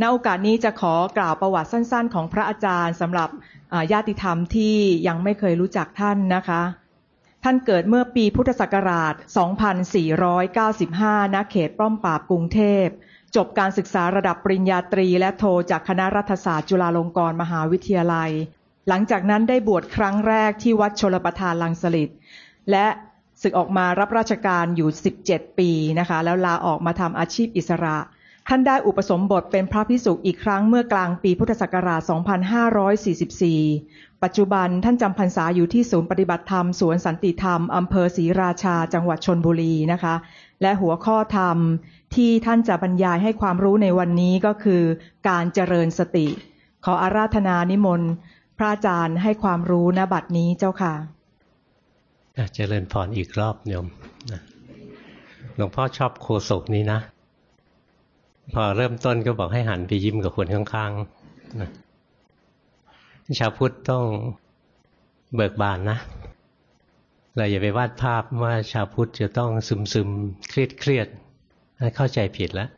ณโอกาสนี้จะขอกล่าวประวัติสั้น ๆ ของพระอาจารย์สำหรับญาติธรรมที่ยังไม่เคยรู้จักท่านนะคะ ท่านเกิดเมื่อปีพุทธศักราช 2495 ณ เขตป้อมปราบกรุงเทพ จบการศึกษาระดับปริญญาตรีและโทจากคณะรัฐศาสตร์จุฬาลงกรณ์มหาวิทยาลัย หลังจากนั้นได้บวชครั้งแรกที่วัดชลประทานลังสลิดและศึกออกมารับราชการอยู่ 17 ปีนะคะ แล้วลาออกมาทำอาชีพอิสระ ท่านได้อุปสมบทเป็นพระพิสุอีกครั้งเมื่อกลางปีพุทธศักราช 2544 ปัจจุบันท่านจำพรรษาอยู่ที่ศูนย์ปฏิบัติธรรม สวนสันติธรรม อำเภอศรีราชา จังหวัดชนบุรีนะคะ และหัวข้อธรรมที่ท่านจะบรรยายให้ความรู้ในวันนี้ก็คือ การเจริญสติ ขออาราธนานิมนต์ พระอาจารย์ให้ความรู้ณบัดนี้เจ้าค่ะเจริญพรอีกรอบโยมหลวงพ่อชอบโคศกนี้นะ พอเริ่มต้นก็บอกให้หันไปยิ้มกับคนข้างๆนะชาวพุทธต้องเบิกบานนะ เราอย่าไปวาดภาพว่าชาวพุทธจะต้องซึมซึมเครียดเครียดเข้าใจผิดแล้ว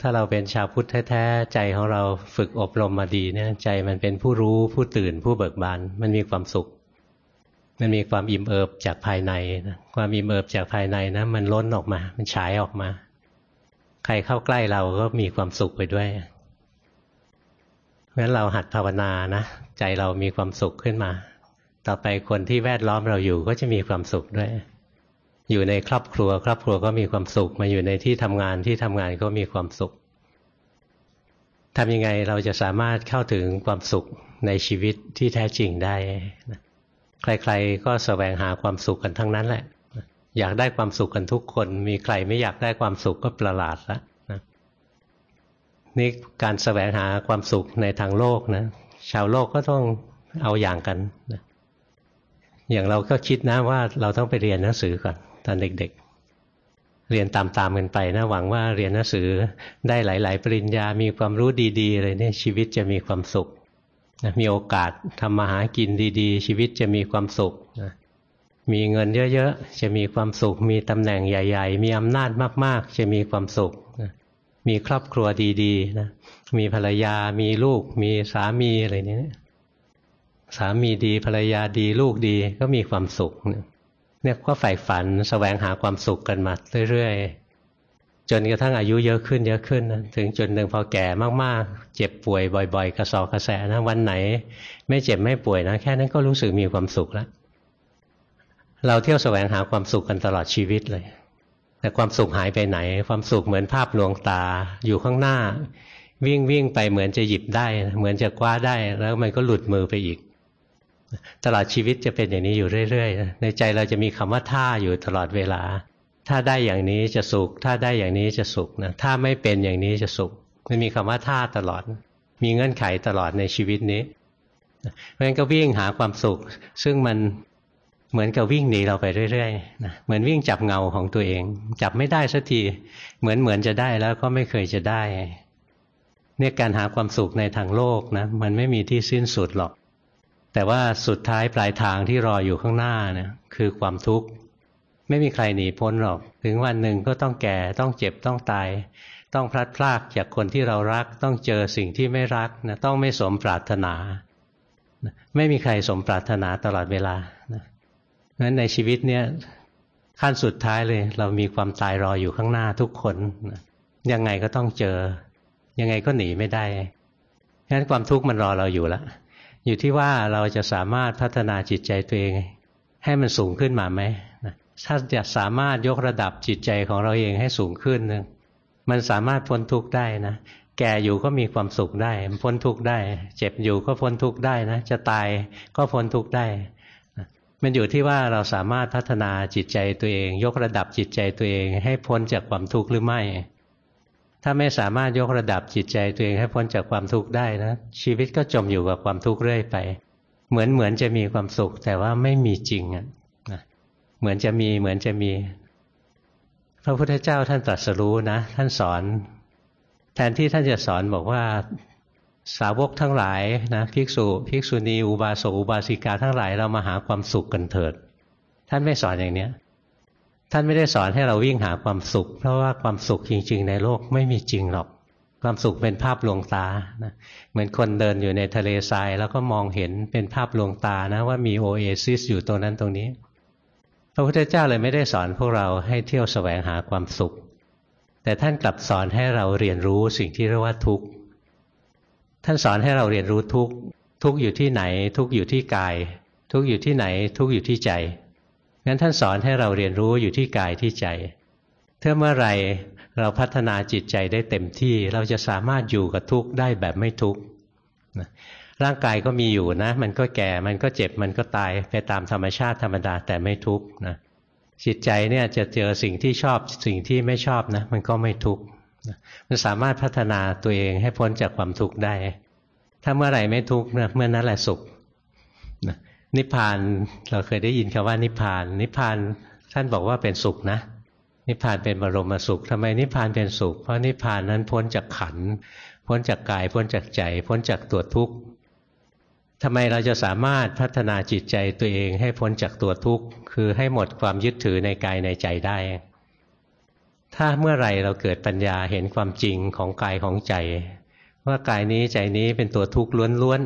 ถ้าเราเป็นชาวพุทธแท้ๆใจของเราฝึกอบรมมาดีเนี่ยใจมันเป็นผู้รู้ผู้ตื่นผู้เบิกบาน มันมีความสุข มันมีความอิ่มเอิบจากภายในนะความอิ่มเอิบจากภายในนะมันล้นออกมา มันฉายออกมา ใครเข้าใกล้เราก็มีความสุขไปด้วยเพราะฉะนั้นเราหัดภาวนานะใจเรามีความสุขขึ้นมา ต่อไปคนที่แวดล้อมเราอยู่ก็จะมีความสุขด้วย อยู่ในครอบครัว ครอบครัวก็มีความสุข มาอยู่ในที่ทำงานที่ทำงานก็มีความสุขทำยังไงเราจะสามารถเข้าถึงความสุขในชีวิตที่แท้จริงได้ ใครๆก็สแสวงหาความสุขกันทั้งนั้นแหละ อยากได้ความสุขกันทุกคน มีใครไม่อยากได้ความสุขก็ประหลาดล้วนะนี่การแสวงหาความสุขในทางโลกนะ ชาวโลกก็ต้องเอาอย่างกันนะอย่างเราก็คิดนะว่าเราต้องไปเรียนหนังสือก่อนตอนเด็ก ๆ เรียนตามๆกันไปนะหวังว่าเรียนหนังสือได้หลาย ๆ ปริญญา มีความรู้ดีๆอะไรเนี่ยชีวิตจะมีความสุขนะมีโอกาสทำมาหากินดี ๆ ชีวิตจะมีความสุขนะ มีเงินเยอะๆ จะมีความสุข มีตำแหน่งใหญ่ ๆ มีอำนาจมากๆ จะมีความสุข มีครอบครัวดีๆนะ มีภรรยา มีลูก มีสามีอะไรนี้สามีดีภรรยาดีลูกดีก็มีความสุข เนี่ยก็ใฝ่ฝันสแสวงหาความสุขกันมาเรื่อยๆ จนกระทั่งอายุเยอะขึ้นเยอะขึ้นนะถึงจนหนึ่งพอแก่มากๆ เจ็บป่วยบ่อย ๆ กระสอบกระแสนะวันไหน ไม่เจ็บไม่ป่วยนะแค่นั้นก็รู้สึกมีความสุขแล้ว เราเที่ยวแสวงหาความสุขกันตลอดชีวิตเลย แต่ความสุขหายไปไหน ความสุขเหมือนภาพลวงตาอยู่ข้างหน้า วิ่งวิ่งไปเหมือนจะหยิบได้ เหมือนจะคว้าได้แล้วมันก็หลุดมือไปอีก ตลอดชีวิตจะเป็นอย่างนี้อยู่เรื่อยๆในใจเราจะมีคำว่าท่าอยู่ตลอดเวลา ถ้าได้อย่างนี้จะสุข ถ้าได้อย่างนี้จะสุขนะถ้าไม่เป็นอย่างนี้จะสุขมันมีคำว่าท่าตลอด มีเงื่อนไขตลอดในชีวิตนี้เพราะฉะนั้นก็วิ่งหาความสุข ซึ่งมัน เหมือนกับวิ่งหนีเราไปเรื่อยๆนะเหมือนวิ่งจับเงาของตัวเอง จับไม่ได้สักทีเหมือนเหมือนจะได้แล้วก็ไม่เคยจะได้เนี่ยการหาความสุขในทางโลกนะมันไม่มีที่สิ้นสุดหรอก แต่ว่าสุดท้ายปลายทางที่รออยู่ข้างหน้านะคือความทุกข์ ไม่มีใครหนีพ้นหรอก ถึงวันหนึ่งก็ต้องแก่ต้องเจ็บต้องตาย ต้องพลัดพรากจากคนที่เรารัก ต้องเจอสิ่งที่ไม่รักนะต้องไม่สมปรารถนา ไม่มีใครสมปรารถนาตลอดเวลา นะนั้นในชีวิตเนี้ยขั้นสุดท้ายเลย เรามีความตายรออยู่ข้างหน้าทุกคนยังไงก็ต้องเจอ ยังไงก็หนีไม่ได้งั้นความทุกข์มันรอเราอยู่แล้วอยู่ที่ว่าเราจะสามารถพัฒนาจิตใจตัวเอง ให้มันสูงขึ้นมาไหมถ้าจะสามารถยกระดับจิตใจของเราเองให้สูงขึ้นนึงมันสามารถพ้นทุกข์ได้นะแก่อยู่ก็มีความสุขได้ พ้นทุกข์ได้ เจ็บอยู่ก็พ้นทุกข์ได้นะ จะตายก็พ้นทุกข์ได้ มันอยู่ที่ว่าเราสามารถพัฒนาจิตใจตัวเอง ยกระดับจิตใจตัวเอง ให้พ้นจากความทุกข์หรือไม่ ถ้าไม่สามารถยกระดับจิตใจตัวเองให้พ้นจากความทุกข์ได้นะชีวิตก็จมอยู่กับความทุกข์เรื่อยไป เหมือนเหมือนจะมีความสุข แต่ว่าไม่มีจริงอะเหมือนจะมีเหมือนจะมี พระพุทธเจ้าท่านตรัสรู้นะ ท่านสอน แทนที่ท่านจะสอนบอกว่า สาวกทั้งหลายนะภิกษุภิกษุณีอุบาสกอุบาสิกาทั้งหลายเรามาหาความสุขกันเถิด ท่านไม่สอนอย่างเนี้ยท่านไม่ได้สอนให้เราวิ่งหาความสุข เพราะว่าความสุขจริง ๆ ในโลกไม่มีจริงหรอก ความสุขเป็นภาพลวงตานะเหมือนคนเดินอยู่ในทะเลทราย แล้วก็มองเห็นเป็นภาพลวงตานะว่ามีโอเอซิสอยู่ตรงนั้นตรงนี้พระพุทธเจ้าเลยไม่ได้สอนพวกเราให้เที่ยวแสวงหาความสุข แต่ท่านกลับสอนให้เราเรียนรู้สิ่งที่เรียกว่าทุกข์ ท่านสอนให้เราเรียนรู้ทุกทุกอยู่ที่ไหน ทุกอยู่ที่กาย ทุกอยู่ที่ไหน ทุกอยู่ที่ใจงั้นท่านสอนให้เราเรียนรู้อยู่ที่กายที่ใจถ้าเมื่อไรเราพัฒนาจิตใจได้เต็มที่เราจะสามารถอยู่กับทุกข์ได้แบบไม่ทุกข์ร่างกายก็มีอยู่นะ มันก็แก่มันก็เจ็บมันก็ตายไปตามธรรมชาติธรรมดาแต่ไม่ทุกข์นะจิตใจเนี่ยจะเจอสิ่งที่ชอบสิ่งที่ไม่ชอบนะ มันก็ไม่ทุกข์ มันสามารถพัฒนาตัวเองให้พ้นจากความทุกข์ได้ ถ้าเมื่อไหร่ไม่ทุกข์นะเมื่อนั้นแหละสุขนิพพานเราเคยได้ยินคำว่านิพพาน นิพพานท่านบอกว่าเป็นสุขนะ นิพพานเป็นบรมสุขทำไมนิพพานเป็นสุข เพราะนิพพานนั้นพ้นจากขัน พ้นจากกาย พ้นจากใจ พ้นจากตัวทุกข์ทำไมเราจะสามารถพัฒนาจิตใจตัวเองให้พ้นจากตัวทุกข์ คือให้หมดความยึดถือในกายในใจได้ ถ้าเมื่อไรเราเกิดปัญญาเห็นความจริงของกายของใจ ว่ากายนี้ใจนี้เป็นตัวทุกข์ล้วน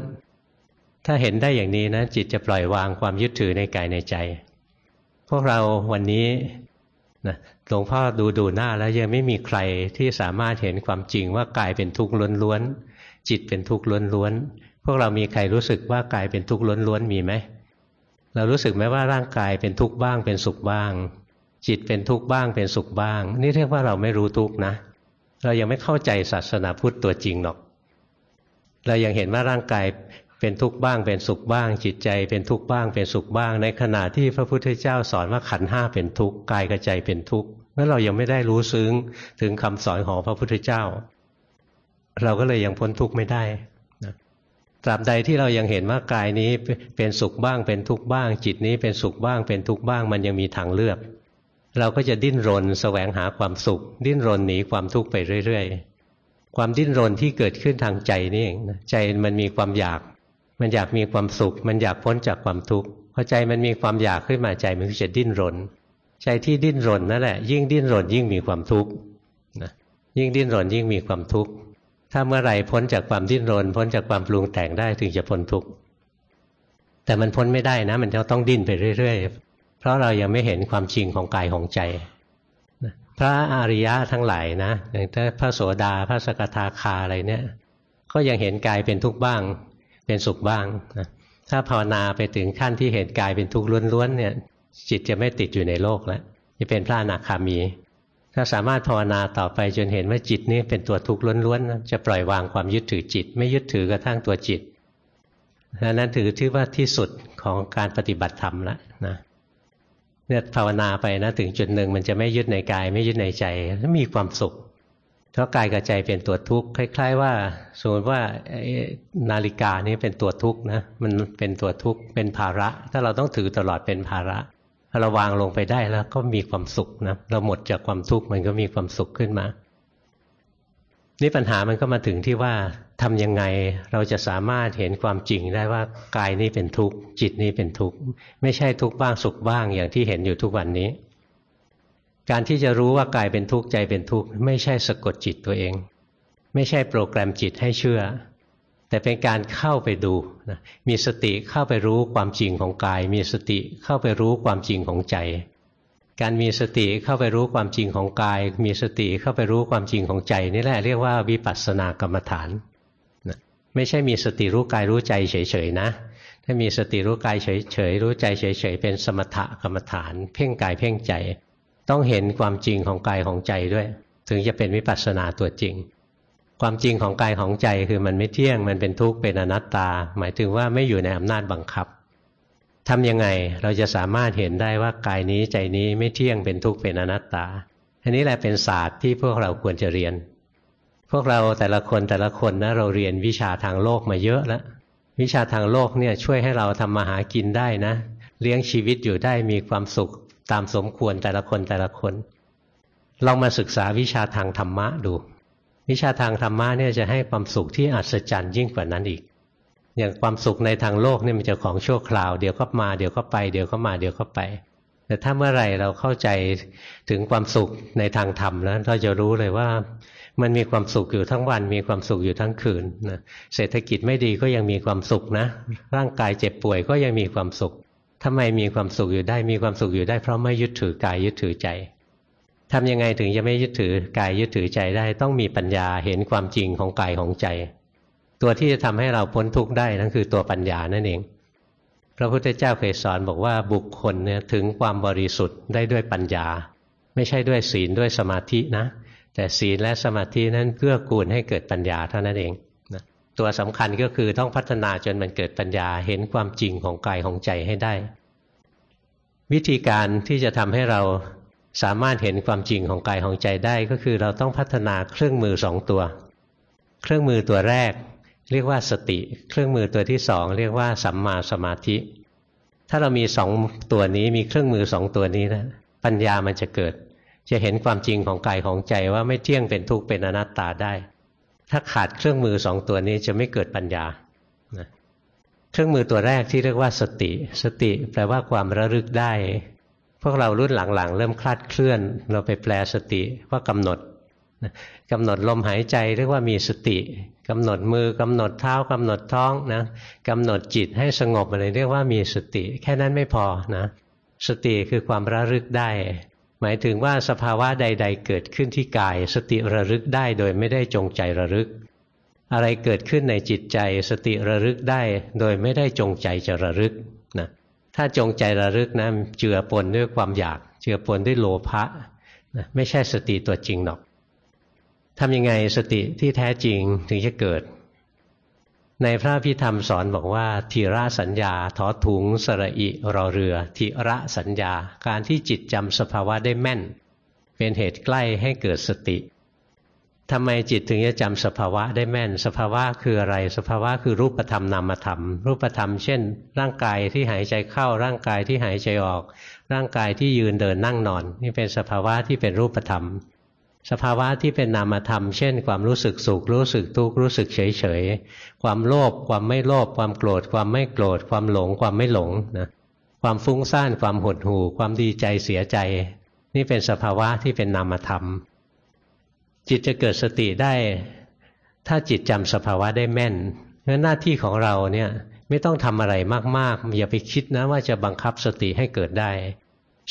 ๆ ถ้าเห็นได้อย่างนี้นะ จิตจะปล่อยวางความยึดถือในกายในใจ พวกเราวันนี้นะหลวงพ่อดูดูหน้าแล้วยังไม่มีใครที่สามารถเห็นความจริงว่ากายเป็นทุกข์ล้วนๆจิตเป็นทุกข์ล้วนๆพวกเรามีใครรู้สึกว่ากายเป็นทุกข์ล้วนๆมีไหมเรารู้สึกไหมว่าร่างกายเป็นทุกข์บ้างเป็นสุขบ้าง จิตเป็นทุกข์บ้างเป็นสุขบ้าง นี่เรียกว่าเราไม่รู้ทุกข์นะ เรายังไม่เข้าใจศาสนาพุทธตัวจริงหรอก เรายังเห็นว่าร่างกายเป็นทุกข์บ้างเป็นสุขบ้าง จิตใจเป็นทุกข์บ้างเป็นสุขบ้าง ในขณะที่พระพุทธเจ้าสอนว่าขันห้าเป็นทุกข์กายกับใจเป็นทุกข์เมื่อเรายังไม่ได้รู้ซึ้งถึงคำสอนของพระพุทธเจ้า เราก็เลยยังพ้นทุกข์ไม่ได้ตราบใดที่เรายังเห็นว่ากายนี้เป็นสุขบ้างเป็นทุกข์บ้าง จิตนี้เป็นสุขบ้างเป็นทุกข์บ้าง มันยังมีทางเลือก เราก็จะดิ้นรนแสวงหาความสุข ดิ้นรนหนีความทุกข์ไปเรื่อยๆ ความดิ้นรนที่เกิดขึ้นทางใจนี่เองใจมันมีความอยาก มันอยากมีความสุข มันอยากพ้นจากความทุกข์พอใจมันมีความอยากขึ้นมาใจมันก็จะดิ้นรน ใจที่ดิ้นรนนั่นแหละ ยิ่งดิ้นรนยิ่งมีความทุกข์นะยิ่งดิ้นรนยิ่งมีความทุกข์ถ้าเมื่อไหร่พ้นจากความดิ้นรน พ้นจากความปรุงแต่งได้ถึงจะพ้นทุกข์แต่มันพ้นไม่ได้นะ มันจะต้องดิ้นไปเรื่อยๆ เพราะเรายังไม่เห็นความจริงของกายของใจพระอริยะทั้งหลายนะอย่างถ้าพระโสดาพระสกทาคาอะไรเนี่ย ก็ยังเห็นกายเป็นทุกข์บ้าง เป็นสุขบ้างนะถ้าภาวนาไปถึงขั้นที่เห็นกายเป็นทุกข์ล้วนๆเนี่ย จิตจะไม่ติดอยู่ในโลกแล้วจะเป็นพระอนาคามี ถ้าสามารถภาวนาต่อไปจนเห็นว่าจิตนี้เป็นตัวทุกข์ล้วนๆจะปล่อยวางความยึดถือจิต ไม่ยึดถือกระทั่งตัวจิตนั้นถือที่ว่าที่สุดของการปฏิบัติธรรมแล้วนะ เนี่ยภาวนาไปนะถึงจุดหนึ่งมันจะไม่ยึดในกาย ไม่ยึดในใจแล้วมีความสุข เพราะกายกับใจเป็นตัวทุกข์คล้าย ๆ ว่าสมมติว่านาฬิกานี้เป็นตัวทุกข์นะมันเป็นตัวทุกข์เป็นภาระ ถ้าเราต้องถือตลอดเป็นภาระเราวางลงไปได้แล้วก็มีความสุขนะเราหมดจากความทุกข์มันก็มีความสุขขึ้นมา นี่ปัญหามันก็มาถึงที่ว่าทำยังไงเราจะสามารถเห็นความจริงได้ว่ากายนี้เป็นทุกข์จิตนี้เป็นทุกข์ไม่ใช่ทุกข์บ้างสุขบ้างอย่างที่เห็นอยู่ทุกวันนี้ การที่จะรู้ว่ากายเป็นทุกข์ใจเป็นทุกข์ไม่ใช่สะกดจิตตัวเอง ไม่ใช่โปรแกรมจิตให้เชื่อ แต่เป็นการเข้าไปดูนะมีสติเข้าไปรู้ความจริงของกาย มีสติเข้าไปรู้ความจริงของใจ การมีสติเข้าไปรู้ความจริงของกาย มีสติเข้าไปรู้ความจริงของใจนี่แหละเรียกว่าวิปัสสนากรรมฐานนะไม่ใช่มีสติรู้กายรู้ใจเฉยๆนะ ถ้ามีสติรู้กายเฉยๆรู้ใจเฉยๆเป็นสมถกรรมฐาน เพ่งกายเพ่งใจ ต้องเห็นความจริงของกายของใจด้วย ถึงจะเป็นวิปัสสนาตัวจริง ความจริงของกายของใจคือมันไม่เที่ยงมันเป็นทุกข์เป็นอนัตตา หมายถึงว่าไม่อยู่ในอำนาจบังคับ ทำยังไงเราจะสามารถเห็นได้ว่ากายนี้ใจนี้ไม่เที่ยงเป็นทุกข์เป็นอนัตตา อันนี้แหละเป็นศาสตร์ที่พวกเราควรจะเรียน พวกเราแต่ละคนแต่ละคนนะเราเรียนวิชาทางโลกมาเยอะแล้ววิชาทางโลกเนี่ยช่วยให้เราทำมาหากินได้นะ เลี้ยงชีวิตอยู่ได้มีความสุขตามสมควรแต่ละคนแต่ละคนลองมาศึกษาวิชาทางธรรมะดู วิชาทางธรรมะเนี่ยจะให้ความสุขที่อัศจรรย์ยิ่งกว่านั้นอีก อย่างความสุขในทางโลกเนี่ยมันจะของชั่วคราว เดี๋ยวก็มาเดี๋ยวก็ไปเดี๋ยวก็มาเดี๋ยวก็ไป แต่ถ้าเมื่อไหร่เราเข้าใจถึงความสุขในทางธรรมแล้วเราจะรู้เลยว่า มันมีความสุขอยู่ทั้งวัน มีความสุขอยู่ทั้งคืนนะเศรษฐกิจไม่ดีก็ยังมีความสุขนะ ร่างกายเจ็บป่วยก็ยังมีความสุขทำไมมีความสุขอยู่ได้มีความสุขอยู่ได้เพราะไม่ยึดถือกายยึดถือใจทำยังไงถึงจะไม่ยึดถือกายยึดถือใจได้ ต้องมีปัญญาเห็นความจริงของกายของใจ ตัวที่จะทำให้เราพ้นทุกข์ได้นั่นคือตัวปัญญานั่นเอง พระพุทธเจ้าเคยสอนบอกว่าบุคคลเนี่ยถึงความบริสุทธิ์ได้ด้วยปัญญา ไม่ใช่ด้วยศีลด้วยสมาธินะ แต่ศีลและสมาธินั้นเกื้อกูลให้เกิดปัญญาเท่านั้นเองนะตัวสำคัญก็คือต้องพัฒนาจนมันเกิดปัญญาเห็นความจริงของกายของใจให้ได้ วิธีการที่จะทำให้เราสามารถเห็นความจริงของกายของใจได้ก็คือเราต้องพัฒนาเครื่องมือสองตัว เครื่องมือตัวแรก เรียกว่าสติ เครื่องมือตัวที่สองเรียกว่าสัมมาสมาธิ ถ้าเรามีสองตัวนี้มีเครื่องมือสองตัวนี้นะปัญญามันจะเกิด จะเห็นความจริงของกายของใจว่าไม่เที่ยงเป็นทุกข์เป็นอนัตตาได้ ถ้าขาดเครื่องมือสองตัวนี้จะไม่เกิดปัญญาเครื่องมือตัวแรกที่เรียกว่าสติ สติแปลว่าความระลึกได้ พวกเรารุ่นหลังๆ เริ่มคลาดเคลื่อน เราไปแปลสติว่ากำหนด กำหนดลมหายใจเรียกว่ามีสติกำหนดมือกำหนดเท้ากำหนดท้องนะกำหนดจิตให้สงบอะไรเรียกว่ามีสติ แค่นั้นไม่พอนะสติคือความระลึกได้ หมายถึงว่าสภาวะใด ๆ เกิดขึ้นที่กาย สติระลึกได้โดยไม่ได้จงใจระลึก อะไรเกิดขึ้นในจิตใจ สติระลึกได้โดยไม่ได้จงใจจะระลึกนะถ้าจงใจระลึกนะเจือปนด้วยความอยาก เจือปนด้วยโลภะนะไม่ใช่สติตัวจริงหรอก ทำยังไงสติที่แท้จริงถึงจะเกิด ในพระพิธรรมสอนบอกว่าทีระสัญญาทอถุงสระอิรอเรือทีระสัญญา การที่จิตจำสภาวะได้แม่น เป็นเหตุใกล้ให้เกิดสติทำไมจิตถึงจะจำสภาวะได้แม่น สภาวะคืออะไร สภาวะคือรูปธรรมนามธรรม รูปธรรม เช่น ร่างกายที่หายใจเข้าร่างกายที่หายใจออก ร่างกายที่ยืนเดินนั่งนอน นี่เป็นสภาวะที่เป็นรูปธรรม สภาวะที่เป็นนามธรรม เช่น ความรู้สึกสุขรู้สึกทุกข์รู้สึกเฉยเฉยความโลภความไม่โลภความโกรธ ความไม่โกรธ ความหลง ความไม่หลงนะความฟุ้งซ่านความหดหู่ ความดีใจเสียใจ นี่เป็นสภาวะที่เป็นนามธรรม จิตจะเกิดสติได้ ถ้าจิตจำสภาวะได้แม่นงั้นหน้าที่ของเราเนี่ยไม่ต้องทำอะไรมากๆอย่าไปคิดนะว่าจะบังคับสติให้เกิดได้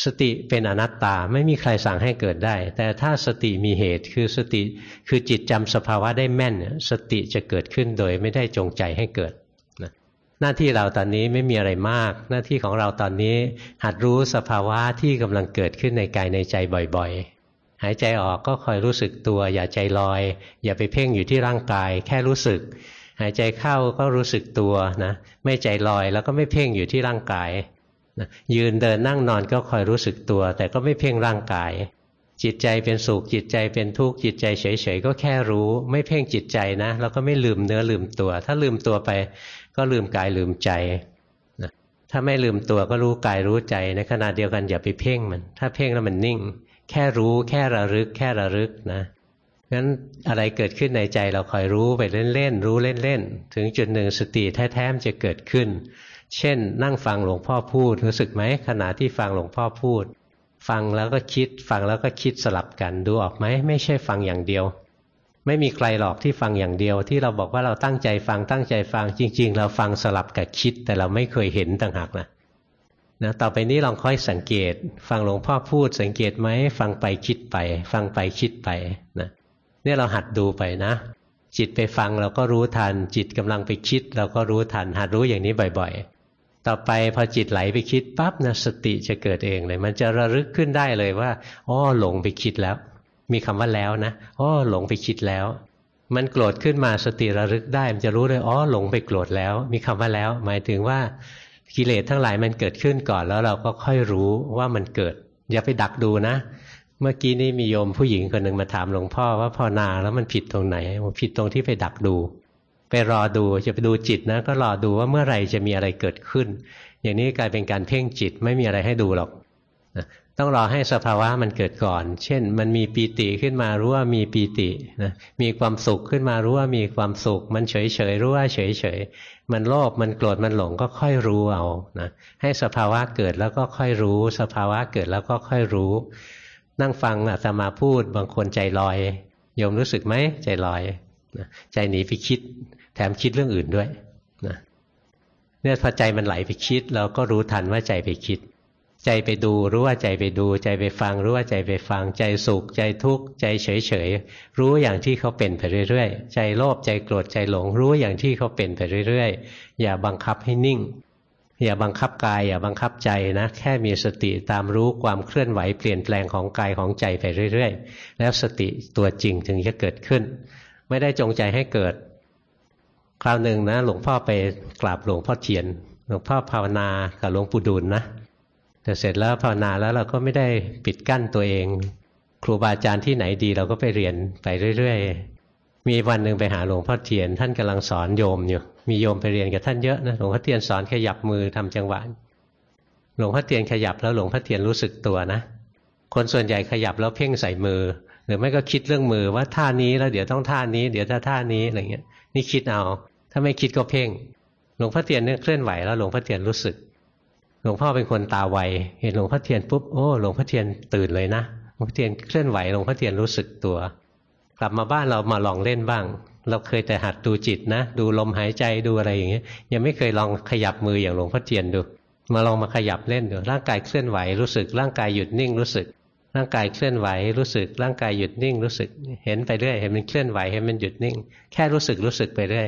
สติเป็นอนัตตาไม่มีใครสั่งให้เกิดได้ แต่ถ้าสติมีเหตุคือสติคือจิตจำสภาวะได้แม่น สติจะเกิดขึ้นโดยไม่ได้จงใจให้เกิดนะหน้าที่เราตอนนี้ไม่มีอะไรมาก หน้าที่ของเราตอนนี้หัดรู้สภาวะที่กำลังเกิดขึ้นในกายในใจบ่อยๆ หายใจออกก็คอยรู้สึกตัว อย่าใจลอย อย่าไปเพ่งอยู่ที่ร่างกาย แค่รู้สึก หายใจเข้าก็รู้สึกตัวนะไม่ใจลอยแล้วก็ไม่เพ่งอยู่ที่ร่างกาย นะยืนเดินนั่งนอนก็คอยรู้สึกตัว แต่ก็ไม่เพ่งร่างกาย จิตใจเป็นสุขจิตใจเป็นทุกข์จิตใจเฉยๆก็แค่รู้ ไม่เพ่งจิตใจนะแล้วก็ไม่ลืมเนื้อลืมตัว ถ้าลืมตัวไปก็ลืมกายลืมใจนะถ้าไม่ลืมตัวก็รู้กายรู้ใจในขณะเดียวกันอย่าไปเพ่งมัน ถ้าเพ่งแล้วมันนิ่ง แค่รู้แค่ระลึก แค่ระลึกนะงั้นอะไรเกิดขึ้นในใจเราคอยรู้ไปเล่นๆรู้เล่นๆถึงจุดหนึ่งสติแท้ๆจะเกิดขึ้น เช่น นั่งฟังหลวงพ่อพูดรู้สึกไหมขณะที่ฟังหลวงพ่อพูด ฟังแล้วก็คิด ฟังแล้วก็คิดสลับกันดูออกไหมไม่ใช่ฟังอย่างเดียว ไม่มีใครหรอกที่ฟังอย่างเดียว ที่เราบอกว่าเราตั้งใจฟังตั้งใจฟังจริง ๆ เราฟังสลับกับคิด แต่เราไม่เคยเห็นต่างหากนะนะต่อไปนี้ลองค่อยสังเกต ฟังหลวงพ่อพูดสังเกตไหมฟังไปคิดไป ฟังไปคิดไปนะเนี่ยเราหัดดูไปนะ จิตไปฟังเราก็รู้ทัน จิตกำลังไปคิด เราก็รู้ทัน หัดรู้อย่างนี้บ่อย ๆ ต่อไปพอจิตไหลไปคิดปั๊บนะสติจะเกิดเองเลย มันจะระลึกขึ้นได้เลยว่าอ๋อหลงไปคิดแล้ว มีคำว่าแล้วนะอ๋อหลงไปคิดแล้ว มันโกรธขึ้นมาสติระลึกได้ มันจะรู้เลยอ๋อหลงไปโกรธแล้ว มีคำว่าแล้ว หมายถึงว่ากิเลสทั้งหลายมันเกิดขึ้นก่อนแล้วเราก็ค่อยรู้ว่ามันเกิด อย่าไปดักดูนะ เมื่อกี้นี้มีโยมผู้หญิงคนหนึ่งมาถามหลวงพ่อว่าพอนาแล้วมันผิดตรงไหนผิดตรงที่ไปดักดู ไปรอดูจะไปดูจิตนะ ก็รอดูว่าเมื่อไหร่จะมีอะไรเกิดขึ้น อย่างนี้กลายเป็นการเพ่งจิตไม่มีอะไรให้ดูหรอกต้องรอให้สภาวะมันเกิดก่อน เช่น มันมีปีติขึ้นมารู้ว่ามีปีตินะมีความสุขขึ้นมารู้ว่ามีความสุข มันเฉยเฉยรู้ว่าเฉยเฉยมันโลภมันโกรธมันหลงก็ค่อยรู้เอานะให้สภาวะเกิดแล้วก็ค่อยรู้ สภาวะเกิดแล้วก็ค่อยรู้ นั่งฟังอาตมาพูดบางคนใจลอยโยมรู้สึกไหมใจลอยใจหนีไปคิด แถมคิดเรื่องอื่นด้วยนะเนี่ยพอใจมันไหลไปคิด เราก็รู้ทันว่าใจไปคิด ใจไปดูรู้ว่าใจไปดู ใจไปฟังรู้ว่าใจไปฟัง ใจสุขใจทุกข์ใจเฉยเฉยรู้อย่างที่เขาเป็นไปเรื่อยๆ ใจโลภใจโกรธใจหลง รู้อย่างที่เขาเป็นไปเรื่อยๆ อย่าบังคับให้นิ่ง อย่าบังคับกาย อย่าบังคับใจนะแค่มีสติตามรู้ความเคลื่อนไหวเปลี่ยนแปลงของกายของใจไปเรื่อยๆ แล้วสติตัวจริงถึงจะเกิดขึ้น ไม่ได้จงใจให้เกิด คราวหนึ่งนะหลวงพ่อไปกราบหลวงพ่อเทียน หลวงพ่อภาวนากับหลวงปู่ดูลนะแต่เสร็จแล้วภาวนาแล้วเราก็ไม่ได้ปิดกั้นตัวเอง ครูบาอาจารย์ที่ไหนดีเราก็ไปเรียนไปเรื่อยๆ มีวันหนึ่งไปหาหลวงพ่อเทียน ท่านกำลังสอนโยมอยู่ มีโยมไปเรียนกับท่านเยอะนะหลวงพ่อเทียนสอนขยับมือทำจังหวะหลวงพ่อเทียนขยับแล้วหลวงพ่อเทียนรู้สึกตัวนะคนส่วนใหญ่ขยับแล้วเพ่งใส่มือ หรือไม่ก็คิดเรื่องมือว่าท่านี้แล้วเดี๋ยวต้องท่านี้ เดี๋ยวถ้าท่านี้อะไรเงี้ยนี่คิดเอา ถ้าไม่คิดก็เพ่ง หลวงพ่อเทียนเนี่ยเคลื่อนไหวแล้วหลวงพ่อเทียนรู้สึก หลวงพ่อเป็นคนตาไว เห็นหลวงพ่อเทียนปุ๊บ โอ้ หลวงพ่อเทียนตื่นเลยนะ หลวงพ่อเทียนเคลื่อนไหว หลวงพ่อเทียนรู้สึกตัว กลับมาบ้านเรามาลองเล่นบ้าง เราเคยแต่หัดดูจิตนะ ดูลมหายใจ ดูอะไรอย่างเงี้ย ยังไม่เคยลองขยับมืออย่างหลวงพ่อเทียนดู มาลองมาขยับเล่นดู ร่างกายเคลื่อนไหวรู้สึก ร่างกายหยุดนิ่งรู้สึก ร่างกายเคลื่อนไหวรู้สึก ร่างกายหยุดนิ่งรู้สึก เห็นไปเรื่อย เห็นมันเคลื่อนไหว เห็นมันหยุดนิ่ง แค่รู้สึกรู้สึกไปเรื่อย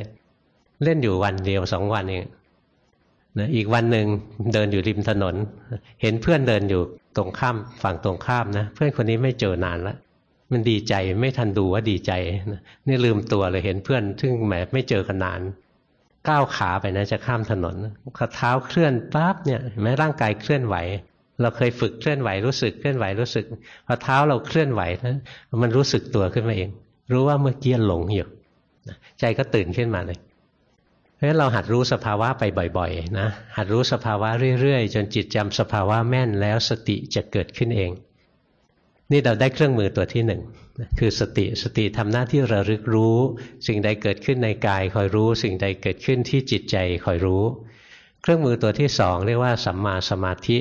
เล่นอยู่วันเดียวสองวันเองนะอีกวันหนึ่งเดินอยู่ริมถนน เห็นเพื่อนเดินอยู่ตรงข้ามฝั่งตรงข้ามนะ เพื่อนคนนี้ไม่เจอนานแล้วมันดีใจไม่ทันดูว่าดีใจนะนี่ลืมตัวเลยเห็นเพื่อน ซึ่งแหมไม่เจอกันนาน ก้าวขาไปนะจะข้ามถนนขาเท้าเคลื่อนปั๊บเนี่ยแม้ร่างกายเคลื่อนไหว เราเคยฝึกเคลื่อนไหวรู้สึกเคลื่อนไหวรู้สึกพอเท้าเราเคลื่อนไหวนะมันรู้สึกตัวขึ้นมาเอง รู้ว่าเมื่อกี้หลงอยู่ใจก็ตื่นขึ้นมาเลย ราะฉะนั้นเราหัดรู้สภาวะไปบ่อยๆนะหัดรู้สภาวะเรื่อยๆ จนจิตจำสภาวะแม่นแล้วสติจะเกิดขึ้นเอง นี่เราได้เครื่องมือตัวที่หนึ่งคือสติสติทำหน้าที่ระลึกรู้ สิ่งใดเกิดขึ้นในกายคอยรู้ สิ่งใดเกิดขึ้นที่จิตใจคอยรู้ เครื่องมือตัวที่สองเรียกว่าสัมมาสมาธิ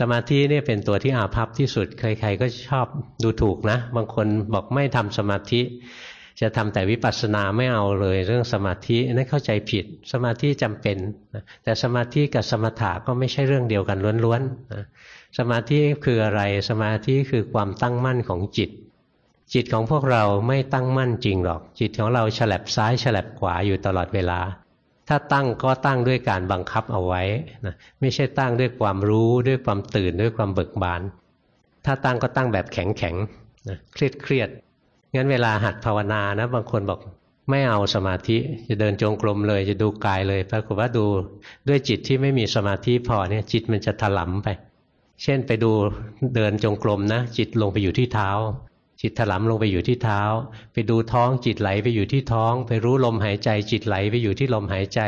สมาธินี่เป็นตัวที่อาภัพที่สุดใครๆก็ชอบดูถูกนะ บางคนบอกไม่ทำสมาธิ จะทำแต่วิปัสสนาไม่เอาเลยเรื่องสมาธินั่นเข้าใจผิด สมาธิจำเป็นแต่สมาธิกับสมถะก็ไม่ใช่เรื่องเดียวกันล้วนๆสมาธิคืออะไรสมาธิคือความตั้งมั่นของจิต จิตของพวกเราไม่ตั้งมั่นจริงหรอก จิตของเราฉลับซ้ายฉลับขวาอยู่ตลอดเวลา ถ้าตั้งก็ตั้งด้วยการบังคับเอาไว้นะไม่ใช่ตั้งด้วยความรู้ด้วยความตื่นด้วยความเบิกบาน ถ้าตั้งก็ตั้งแบบแข็งแข็งเครียดเครียด งั้นเวลาหัดภาวนานะ บางคนบอกไม่เอาสมาธิ จะเดินจงกรมเลย จะดูกายเลยปรากฏว่าดูด้วยจิตที่ไม่มีสมาธิพอเนี่ย จิตมันจะถลำไป เช่นไปดูเดินจงกรมนะ จิตลงไปอยู่ที่เท้า จิตถลำลงไปอยู่ที่เท้า ไปดูท้องจิตไหลไปอยู่ที่ท้อง ไปรู้ลมหายใจจิตไหลไปอยู่ที่ลมหายใจ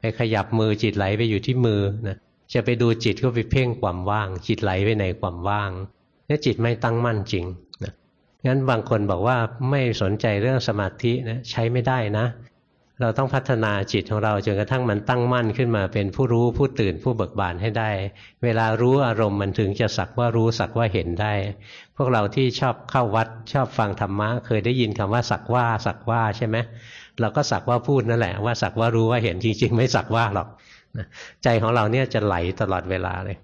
ไปขยับมือจิตไหลไปอยู่ที่มือนะจะไปดูจิตก็ไปเพ่งความว่าง จิตไหลไปในความว่างนี่จิตไม่ตั้งมั่นจริง งั้นบางคนบอกว่าไม่สนใจเรื่องสมาธินะใช้ไม่ได้นะ เราต้องพัฒนาจิตของเราจนกระทั่งมันตั้งมั่นขึ้นมาเป็นผู้รู้ผู้ตื่นผู้เบิกบานให้ได้ เวลารู้อารมณ์มันถึงจะสักว่ารู้สักว่าเห็นได้ พวกเราที่ชอบเข้าวัดชอบฟังธรรมะ เคยได้ยินคำว่าสักว่าสักว่าใช่ไหมเราก็สักว่าพูดนั่นแหละว่าสักว่ารู้ว่าเห็นจริง ๆ ไม่สักว่าหรอกใจของเราเนี่ยจะไหลตลอดเวลาเลย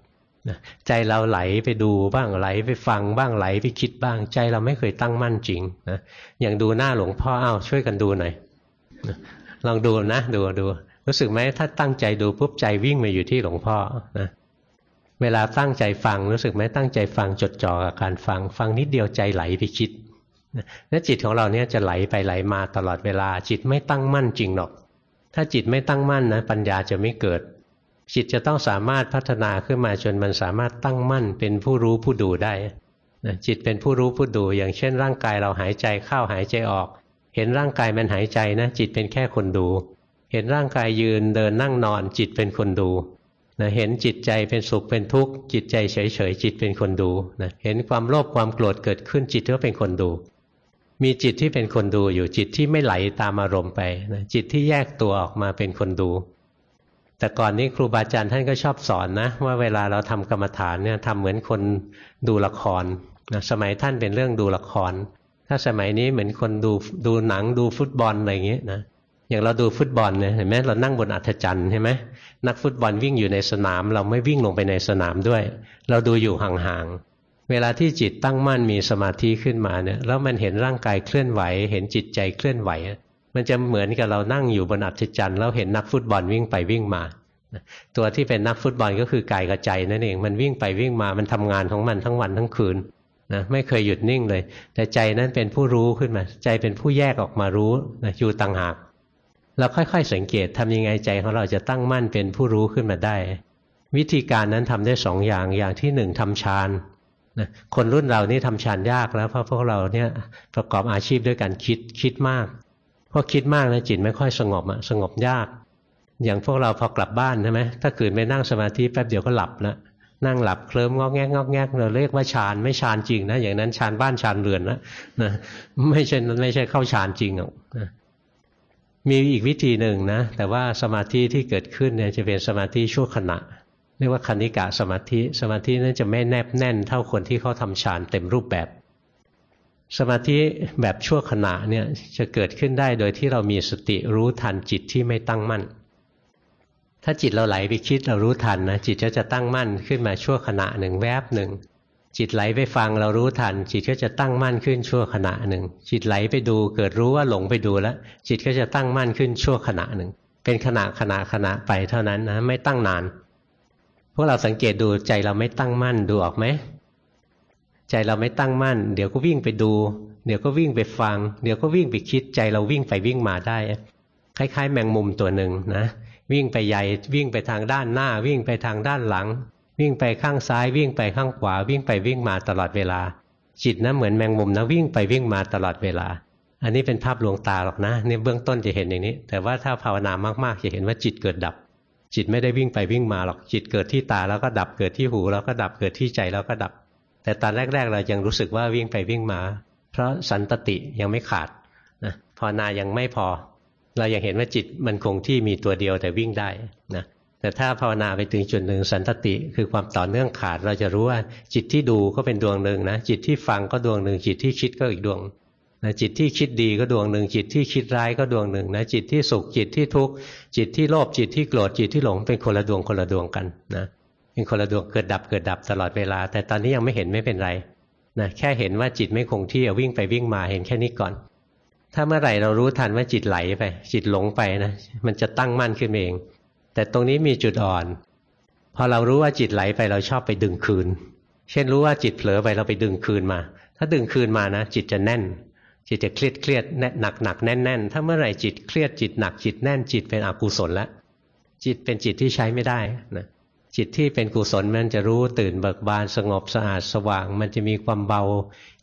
ใจเราไหลไปดูบ้างไหลไปฟังบ้างไหลไปคิดบ้าง ใจเราไม่เคยตั้งมั่นจริงนะอย่างดูหน้าหลวงพ่ออ้าวช่วยกันดูหน่อยลองดูนะดูดู รู้สึกไหมถ้าตั้งใจดูปุ๊บใจวิ่งมาอยู่ที่หลวงพ่อนะเวลาตั้งใจฟังรู้สึกไหมตั้งใจฟังจดจ่อกับการฟัง ฟังนิดเดียวใจไหลไปคิดแล้วจิตของเราเนี่ยจะไหลไปไหลมาตลอดเวลาจิตไม่ตั้งมั่นจริงหรอก ถ้าจิตไม่ตั้งมั่นนะปัญญาจะไม่เกิด จิตจะต้องสามารถพัฒนาขึ้นมาจนมันสามารถตั้งมั่นเป็นผู้รู้ผู้ดูได้จิตเป็นผู้รู้ผู้ดู อย่างเช่น ร่างกายเราหายใจเข้าหายใจออก เห็นร่างกายมันหายใจนะ จิตเป็นแค่คนดู เห็นร่างกายยืนเดินนั่งนอนจิตเป็นคนดูนะเห็นจิตใจเป็นสุขเป็นทุกข์จิตใจเฉยๆจิตเป็นคนดูนะเห็นความโลภความโกรธเกิดขึ้นจิตก็เป็นคนดู มีจิตที่เป็นคนดูอยู่จิตที่ไม่ไหลตามอารมณ์ไปนะจิตที่แยกตัวออกมาเป็นคนดู แต่ก่อนนี้ครูบาอาจารย์ท่านก็ชอบสอนนะ ว่าเวลาเราทำกรรมฐานเนี่ยทำเหมือนคนดูละครนะสมัยท่านเป็นเรื่องดูละคร ถ้าสมัยนี้เหมือนคนดูดูหนังดูฟุตบอลอะไรอย่างเงี้ยนะอย่างเราดูฟุตบอลเนี่ยเห็นไหมเรานั่งบนอัฐจันทร์ใช่ไหมนักฟุตบอลวิ่งอยู่ในสนาม เราไม่วิ่งลงไปในสนามด้วย เราดูอยู่ห่างๆเวลาที่จิตตั้งมั่นมีสมาธิขึ้นมาเนี่ยแล้วมันเห็นร่างกายเคลื่อนไหว เห็นจิตใจเคลื่อนไหว มันจะเหมือนกับเรานั่งอยู่บนอัฐจันทร์แล้วเห็นนักฟุตบอลวิ่งไปวิ่งมา ตัวที่เป็นนักฟุตบอลก็คือกายกับใจนั่นเองมันวิ่งไปวิ่งมามันทำงานของมันทั้งวันทั้งคืนนะไม่เคยหยุดนิ่งเลย แต่ใจนั้นเป็นผู้รู้ขึ้นมา ใจเป็นผู้แยกออกมารู้นะอยู่ต่างหาก เราค่อยๆสังเกตทำยังไงใจของเราจะตั้งมั่นเป็นผู้รู้ขึ้นมาได้ วิธีการนั้นทำได้สองอย่างอย่างที่หนึ่งทำฌานนะคนรุ่นเรานี่ทำฌานยากแล้วเพราะพวกเราเนี่ยประกอบอาชีพด้วยการคิดคิดมาก พราะคิดมากนะจิตไม่ค่อยสงบอะสงบยาก อย่างพวกเราพอกลับบ้านใช่ไหมถ้าขืนไปนั่งสมาธิแป๊บเดียวก็หลับนะนั่งหลับเคลิ้มงอกแงกงอกแงกเราเรียกว่าฌานไม่ฌานจริงนะอย่างนั้นฌานบ้านฌานเรือนนะนะไม่ใช่ไม่ใช่เข้าฌานจริงหรอกนะมีอีกวิธีหนึ่งนะ แต่ว่าสมาธิที่เกิดขึ้นเนี่ยจะเป็นสมาธิชั่วขณะเรียกว่าคณิกะสมาธิ สมาธินั้นจะไม่แนบแน่นเท่าคนที่เขาทำฌานเต็มรูปแบบ สมาธิแบบชั่วขณะเนี่ยจะเกิดขึ้นได้โดยที่เรามีสติรู้ทันจิตที่ไม่ตั้งมั่น ถ้าจิตเราไหลไปคิดเรารู้ทันนะจิตก็จะตั้งมั่นขึ้นมาชั่วขณะหนึ่งแวบหนึ่งจิตไหลไปฟังเรารู้ทัน จิตก็จะตั้งมั่นขึ้นชั่วขณะหนึ่ง จิตไหลไปดูเกิดรู้ว่าหลงไปดูแล้ว จิตก็จะตั้งมั่นขึ้นชั่วขณะหนึ่ง เป็นขณะขณะขณะไปเท่านั้นนะไม่ตั้งนาน พวกเราสังเกตดูใจเราไม่ตั้งมั่นดูออกไหม ใจเราไม่ตั้งมั่น เดี๋ยวก็วิ่งไปดู เดี๋ยวก็วิ่งไปฟัง เดี๋ยวก็วิ่งไปคิดใจเราวิ่งไปวิ่งมาได้ คล้าย ๆ แมงมุมตัวหนึ่งนะ วิ่งไปใหญ่วิ่งไปทางด้านหน้า วิ่งไปทางด้านหลัง วิ่งไปข้างซ้าย วิ่งไปข้างขวา วิ่งไปวิ่งมาตลอดเวลา จิตนะเหมือนแมงมุมนะวิ่งไปวิ่งมาตลอดเวลา อันนี้เป็นภาพลวงตาหรอกนะนี่เบื้องต้นจะเห็นอย่างนี้ แต่ว่าถ้าภาวนามากๆจะเห็นว่าจิตเกิดดับ จิตไม่ได้วิ่งไปวิ่งมาหรอกจิตเกิดที่ตาแล้วก็ดับเกิดที่หูแล้วก็ดับเกิดที่ใจแล้วก็ดับ แต่ตอนแรก ๆ เรายังรู้สึกว่าวิ่งไปวิ่งมา เพราะสันตติยังไม่ขาดนะภาวนายังไม่พอ เรายังเห็นว่าจิตมันคงที่มีตัวเดียวแต่วิ่งได้นะแต่ถ้าภาวนาไปถึงจุดหนึ่งสันตติคือความต่อเนื่องขาด เราจะรู้ว่าจิตที่ดูก็เป็นดวงหนึ่งนะจิตที่ฟังก็ดวงหนึ่งจิตที่คิดก็อีกดวงนะจิตที่คิดดีก็ดวงหนึ่งจิตที่คิดร้ายก็ดวงหนึ่งนะจิตที่สุขจิตที่ทุกข์จิตที่โลภจิตที่โกรธจิตที่หลงเป็นคนละดวงคนละดวงกันนะ เป็นคนละดวงเกิดดับเกิดดับตลอดเวลา แต่ตอนนี้ยังไม่เห็นไม่เป็นไรนะแค่เห็นว่าจิตไม่คงที่วิ่งไปวิ่งมาเห็นแค่นี้ก่อน ถ้าเมื่อไหร่เรารู้ทันว่าจิตไหลไป จิตหลงไปนะมันจะตั้งมั่นขึ้นเอง แต่ตรงนี้มีจุดอ่อน พอเรารู้ว่าจิตไหลไปเราชอบไปดึงคืน เช่นรู้ว่าจิตเผลอไปเราไปดึงคืนมา ถ้าดึงคืนมานะ จิตจะแน่น จิตจะเครียดเครียดหนักหนักแน่นแน่นถ้าเมื่อไหร่จิตเครียดจิตหนักจิตแน่นจิตเป็นอกุศลแล้วจิตเป็นจิตที่ใช้ไม่ได้นะ จิตที่เป็นกุศลมันจะรู้ตื่นเบิกบานสงบสะอาดสว่าง มันจะมีความเบา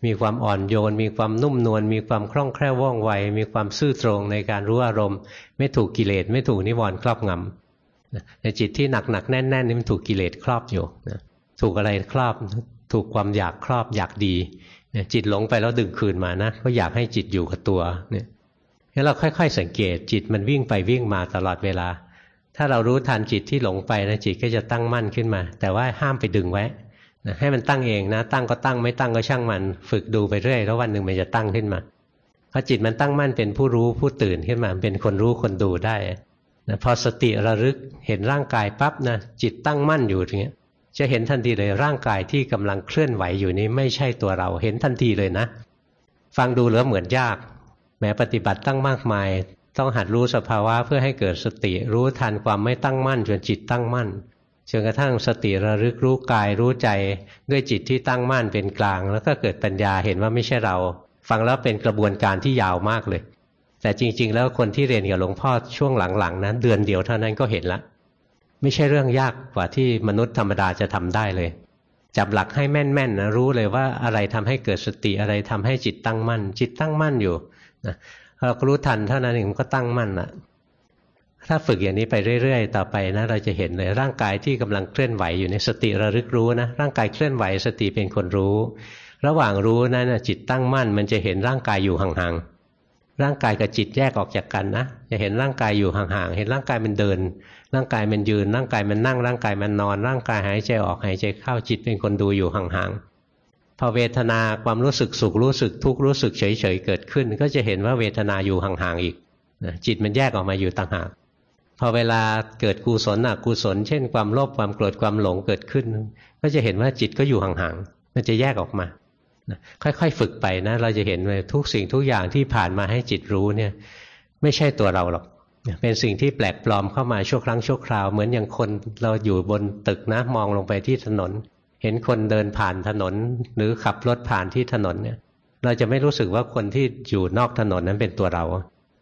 มีความอ่อนโยน มีความนุ่มนวลมีความคล่องแคล่วว่องไว มีความซื่อตรงในการรู้อารมณ์ ไม่ถูกกิเลสไม่ถูกนิวรณ์ครอบงำแต่จิตที่หนักหนักแน่นแน่นนี่มันถูกกิเลสครอบอยู่นะถูกอะไรครอบถูกความอยากครอบอยากดีจิตหลงไปแล้วดึงคืนมานะก็อยากให้จิตอยู่กับตัวเนี่ยงั้นเราค่อย ๆ สังเกตจิตมันวิ่งไปวิ่งมาตลอดเวลา ถ้าเรารู้ทันจิตที่หลงไปนะจิตก็จะตั้งมั่นขึ้นมา แต่ว่าห้ามไปดึงไว้นะให้มันตั้งเองนะ ตั้งก็ตั้งไม่ตั้งก็ช่างมัน ฝึกดูไปเรื่อยแล้ววันหนึ่งมันจะตั้งขึ้นมาพอจิตมันตั้งมั่นเป็นผู้รู้ผู้ตื่นขึ้นมาเป็นคนรู้คนดูได้นะพอสติระลึกเห็นร่างกายปั๊บนะจิตตั้งมั่นอยู่อย่างเงี้ยจะเห็นทันทีเลยร่างกายที่กำลังเคลื่อนไหวอยู่นี้ไม่ใช่ตัวเราเห็นทันทีเลยนะ ฟังดูแล้วเหมือนยากแม้ปฏิบัติตั้งมากมาย ต้องหัดรู้สภาวะเพื่อให้เกิดสติ รู้ทันความไม่ตั้งมั่นจนจิตตั้งมั่นจนกระทั่งสติระลึกรู้กายรู้ใจด้วยจิตที่ตั้งมั่นเป็นกลาง แล้วก็เกิดปัญญาเห็นว่าไม่ใช่เรา ฟังแล้วเป็นกระบวนการที่ยาวมากเลย แต่จริง ๆ แล้วคนที่เรียนกับหลวงพ่อช่วงหลังๆนั้นเดือนเดียวเท่านั้นก็เห็นละ ไม่ใช่เรื่องยากกว่าที่มนุษย์ธรรมดาจะทำได้เลย จับหลักให้แม่นๆนะรู้เลยว่าอะไรทำให้เกิดสติอะไรทำให้จิตตั้งมั่น จิตตั้งมั่นอยู่นะ เราก็รู้ทันเท่านั้นเองมันก็ตั้งมั่นละถ้าฝึกอย่างนี้ไปเรื่อยๆ ต่อไปนะ เราจะเห็นเลยร่างกายที่กำลังเคลื่อนไหวอยู่ในสติระลึกรู้นะร่างกายเคลื่อนไหวสติเป็นคนรู้ ระหว่างรู้นั้นจิตตั้งมั่น มันจะเห็นร่างกายอยู่ห่างๆร่างกายกับจิตแยกออกจากกันนะจะเห็นร่างกายอยู่ห่างๆเห็นร่างกายมันเดิน ร่างกายมันยืน ร่างกายมันนั่งร่างกายมันนอน ร่างกายหายใจออกหายใจเข้าจิตเป็นคนดูอยู่ห่างๆ พอเวทนาความรู้สึกสุขรู้สึกทุกข์รู้สึกเฉยๆเกิดขึ้น ก็จะเห็นว่าเวทนาอยู่ห่างๆอีกจิตมันแยกออกมาอยู่ต่างหากพอเวลาเกิดกุศลอกุศล เช่น ความโลภความโกรธความหลงเกิดขึ้น ก็จะเห็นว่าจิตก็อยู่ห่างๆมันจะแยกออกมาค่อยๆฝึกไปนะ เราจะเห็นว่าทุกสิ่งทุกอย่างที่ผ่านมาให้จิตรู้เนี่ย ไม่ใช่ตัวเราหรอกเป็นสิ่งที่แปลกปลอมเข้ามาชั่วครั้งชั่วคราว เหมือนอย่างคนเราอยู่บนตึกนะ มองลงไปที่ถนน เห็นคนเดินผ่านถนน หรือขับรถผ่านที่ถนนเนี่ย เราจะไม่รู้สึกว่าคนที่อยู่นอกถนนนั้นเป็นตัวเรา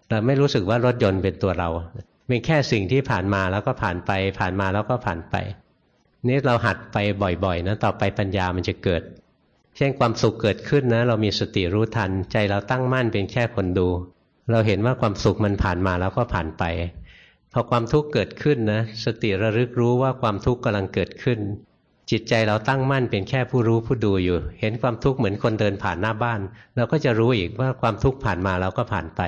เราไม่รู้สึกว่ารถยนต์เป็นตัวเราเป็นแค่สิ่งที่ผ่านมาแล้วก็ผ่านไป ผ่านมาแล้วก็ผ่านไปนี่เราหัดไปบ่อยๆนะต่อไปปัญญามันจะเกิด เช่นความสุขเกิดขึ้นนะ เรามีสติรู้ทัน ใจเราตั้งมั่นเป็นแค่คนดู เราเห็นว่าความสุขมันผ่านมาแล้วก็ผ่านไปพอความทุกข์เกิดขึ้นนะสติระลึกรู้ว่าความทุกข์กำลังเกิดขึ้น จิตใจเราตั้งมั่นเป็นแค่ผู้รู้ผู้ดูอยู่ เห็นความทุกข์เหมือนคนเดินผ่านหน้าบ้าน เราก็จะรู้อีกว่าความทุกข์ผ่านมาแล้วก็ผ่านไป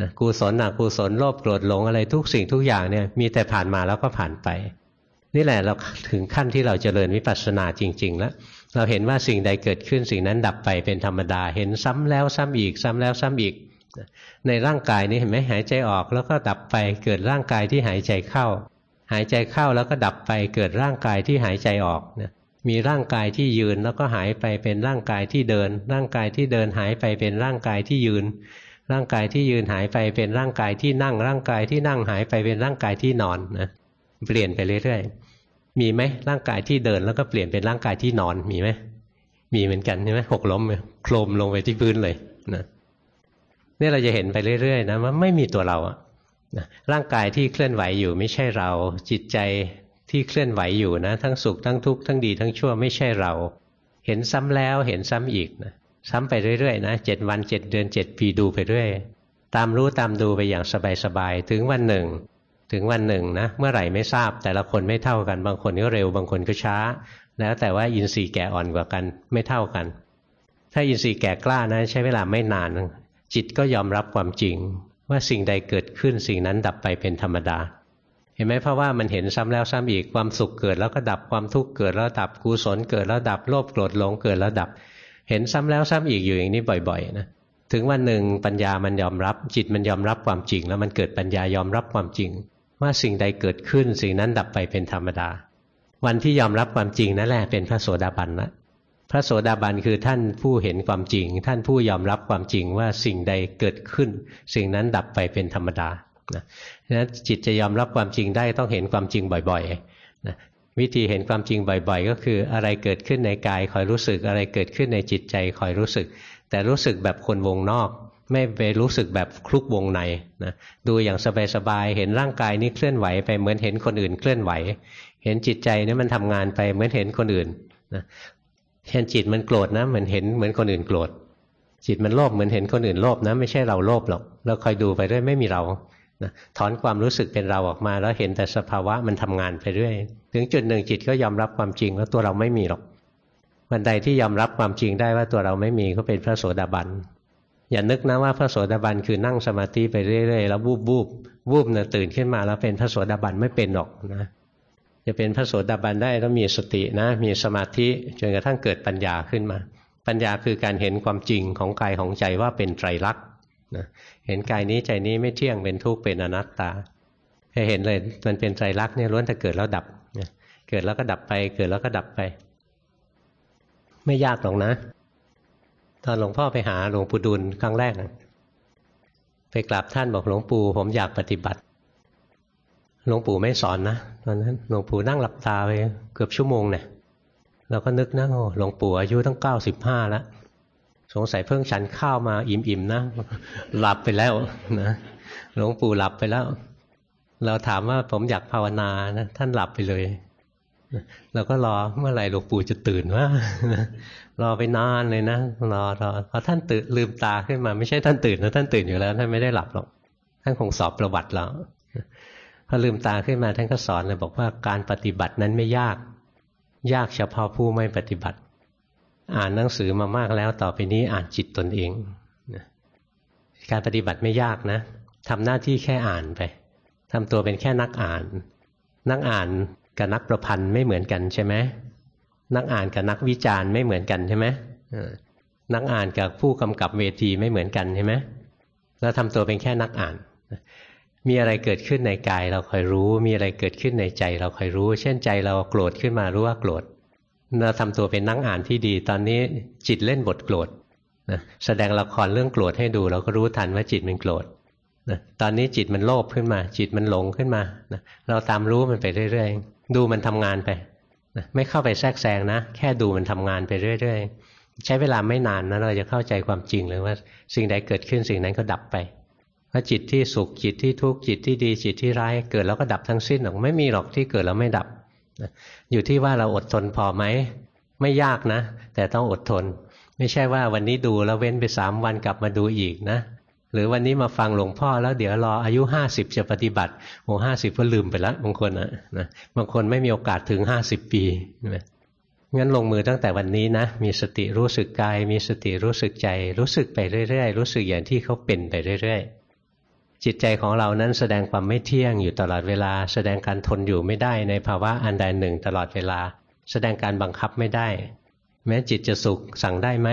นะกุศลอกุศลโลภโกรธหลงอะไรทุกสิ่งทุกอย่างเนี่ยมีแต่ผ่านมาแล้วก็ผ่านไป นี่แหละเราถึงขั้นที่เราจเจริญวิปัสสนาจริง ๆ แล้ว เราเห็นว่าสิ่งใดเกิดขึ้นสิ่งนั้นดับไปเป็นธรรมดา เห็นซ้ำแล้วซ้ำอีก ซ้ำแล้วซ้ำอีก ในร่างกายนี้เห็นไหมหายใจออกแล้วก็ดับไปเกิดร่างกายที่หายใจเข้า หายใจเข้าแล้วก็ดับไปเกิดร่างกายที่หายใจออกเนี่ยมีร่างกายที่ยืนแล้วก็หายไปเป็นร่างกายที่เดิน ร่างกายที่เดินหายไปเป็นร่างกายที่ยืน ร่างกายที่ยืนหายไปเป็นร่างกายที่นั่ง ร่างกายที่นั่งหายไปเป็นร่างกายที่นอนนะเปลี่ยนไปเรื่อยๆมีไหมร่างกายที่เดินแล้วก็เปลี่ยนเป็นร่างกายที่นอนมีไหมมีเหมือนกันใช่ไหมหกล้มโคลมลงไปที่พื้นเลยนะนี่เราจะเห็นไปเรื่อยๆนะว่าไม่มีตัวเราอะ นะร่างกายที่เคลื่อนไหวอยู่ไม่ใช่เรา จิตใจที่เคลื่อนไหวอยู่นะ ทั้งสุขทั้งทุกข์ทั้งดีทั้งชั่วไม่ใช่เรา เห็นซ้ำแล้วเห็นซ้ำอีกนะซ้ำไปเรื่อยๆนะเจ็ดวันเจ็ดเดือนเจ็ดปีดูไปเรื่อยตามรู้ตามดูไปอย่างสบายๆถึงวันหนึ่ง ถึงวันหนึ่งนะ เมื่อไหร่ไม่ทราบแต่ละคนไม่เท่ากัน บางคนก็เร็วบางคนก็ช้า แล้วแต่ว่าอินทรีย์แก่อ่อนกว่ากันไม่เท่ากัน ถ้าอินทรีย์แก่กล้านะใช้เวลาไม่นาน จิตก็ยอมรับความจริง ว่าสิ่งใดเกิดขึ้นสิ่งนั้นดับไปเป็นธรรมดา เห็นไหมเพราะว่ามันเห็นซ้ำแล้วซ้ำอีกความสุขเกิดแล้วก็ดับความทุกข์เกิดแล้วดับกุศลเกิดแล้วดับโลภโกรธหลงเกิดแล้วดับ เห็นซ้ำแล้วซ้ำอีกอยู่อย่างนี้บ่อยๆนะถึงวันหนึ่งปัญญามันยอมรับ จิตมันยอมรับความจริง แล้วมันเกิดปัญญายอมรับความจริง ว่าสิ่งใดเกิดขึ้น สิ่งนั้นดับไปเป็นธรรมดา วันที่ยอมรับความจริงนั่นแหละเป็นพระโสดาบันละ พระโสดาบันคือท่านผู้เห็นความจริง ท่านผู้ยอมรับความจริงว่าสิ่งใดเกิดขึ้น สิ่งนั้นดับไปเป็นธรรมดานะนั้นจิตจะยอมรับความจริงได้ต้องเห็นความจริงบ่อยๆนะวิธีเห็นความจริงบ่อย ๆ ก็คืออะไรเกิดขึ้นในกายคอยรู้สึก อะไรเกิดขึ้นในจิตใจคอยรู้สึก แต่รู้สึกแบบคนวงนอก ไม่ไปรู้สึกแบบคลุกวงในนะดูอย่างสบายๆเห็นร่างกายนี้เคลื่อนไหวไปเหมือนเห็นคนอื่นเคลื่อนไหว เห็นจิตใจนี่มันทำงานไปเหมือนเห็นคนอื่นนะ เห็นจิตมันโกรธนะมือนเห็นเหมือนคนอื่นโกรธจิตมันโลภเหมือนเห็นคนอื่นโลภนะ ไม่ใช่เราโลภหรอกเราคอยดูไปเรื่อยไม่มีเรานะถอนความรู้สึกเป็นเราออกมา แล้วเห็นแต่สภาวะมันทำงานไปเรื่อย ถึงจุดหนึ่งจิตก็ยอมรับความจริงว่าตัวเราไม่มีหรอกวันใดที่ยอมรับความจริงได้ว่าตัวเราไม่มีก็เป็นพระโสดาบันอย่านึกนะว่าพระโสดาบันคือนั่งสมาธิไปเรื่อยๆแล้ววูบวูบวูบเนี่ยตื่นขึ้นมาแล้วเป็นพระโสดาบันไม่เป็นหรอกนะ จะเป็นพระโสดาบันได้ต้องมีสตินะ มีสมาธิจนกระทั่งเกิดปัญญาขึ้นมา ปัญญาคือการเห็นความจริงของกายของใจว่าเป็นไตรลักษณ์นะเห็นกายนี้ใจนี้ไม่เที่ยงเป็นทุกข์เป็นอนัตตาให้เห็นเลยมันเป็นไตรลักษณ์เนี่ยล้วนแต่เกิดแล้วดับเกิดแล้วก็ดับไป เกิดแล้วก็ดับไป ไม่ยากหรอกนะ ตอนหลวงพ่อไปหาหลวงปู่ดุลครั้งแรก ไปกราบท่านบอกหลวงปู่ผมอยากปฏิบัติ หลวงปู่ไม่สอนนะตอนนั้นหลวงปู่นั่งหลับตาไปเกือบชั่วโมงเนี่ยเราก็นึกนะโอ้หลวงปู่อายุตั้งเก้าสิบห้าแล้วสงสัยเพิ่งฉันข้าวมาอิ่มๆนะหลับไปแล้วนะหลวงปู่หลับไปแล้ว เราถามว่าผมอยากภาวนานะท่านหลับไปเลยเราก็รอเมื่อไหร่หลวงปู่จะตื่นว่ารอไปนานเลยนะรอรอพอท่านตื่นลืมตาขึ้นมา ไม่ใช่ท่านตื่นนะท่านตื่นอยู่แล้ว ท่านไม่ได้หลับหรอกท่านคงสอบประวัติแล้ว พอลืมตาขึ้นมาท่านก็สอนเลยบอกว่าการปฏิบัตินั้นไม่ยาก ยากเฉพาะผู้ไม่ปฏิบัติ อ่านหนังสือมามากแล้วต่อไปนี้อ่านจิตตนเองการปฏิบัติไม่ยากนะทำหน้าที่แค่อ่านไปทำตัวเป็นแค่นักอ่าน นักอ่านกับนักประพันธ์ไม่เหมือนกันใช่ไหมนักอ่านกับนักวิจารณ์ไม่เหมือนกันใช่ไหมนักอ่านกับผู้กำกับเวทีไม่เหมือนกันใช่ไหมเราทำตัวเป็นแค่นักอ่าน มีอะไรเกิดขึ้นในกายเราคอยรู้ มีอะไรเกิดขึ้นในใจเราคอยรู้ เช่นใจเราโกรธขึ้นมารู้ว่าโกรธเราทำตัวเป็นนักอ่านที่ดี ตอนนี้จิตเล่นบทโกรธนะแสดงละครเรื่องโกรธให้ดู เราก็รู้ทันว่าจิตมันโกรธนะตอนนี้จิตมันโลภขึ้นมา จิตมันหลงขึ้นมาเราตามรู้มันไปเรื่อยๆ ดูมันทำงานไปนะไม่เข้าไปแทรกแซงนะ แค่ดูมันทำงานไปเรื่อยๆ ใช้เวลาไม่นานนะเราจะเข้าใจความจริงเลยว่า สิ่งใดเกิดขึ้นสิ่งนั้นก็ดับไป พราะจิตที่สุขจิตที่ทุกข์จิตที่ดีจิตที่ร้ายเกิดแล้วก็ดับทั้งสิ้นหรอกไม่มีหรอกที่เกิดแล้วไม่ดับ อยู่ที่ว่าเราอดทนพอไหมไม่ยากนะ แต่ต้องอดทน ไม่ใช่ว่าวันนี้ดูแล้วเว้นไปสามวันกลับมาดูอีกนะ หรือวันนี้มาฟังหลวงพ่อแล้วเดี๋ยวรออายุห้าสิบจะปฏิบัติโอ้ห้าสิบก็ลืมไปแล้วบางคนนะนะบางคนไม่มีโอกาสถึงห้าสิบปีนะงั้นลงมือตั้งแต่วันนี้นะ มีสติรู้สึกกาย มีสติรู้สึกใจ รู้สึกไปเรื่อยๆรู้สึกอย่างที่เขาเป็นไปเรื่อยๆ จิตใจของเรานั้นแสดงความไม่เที่ยงอยู่ตลอดเวลา แสดงการทนอยู่ไม่ได้ในภาวะอันใดหนึ่งตลอดเวลา แสดงการบังคับไม่ได้ แม้จิตจะสุขสั่งได้ไหม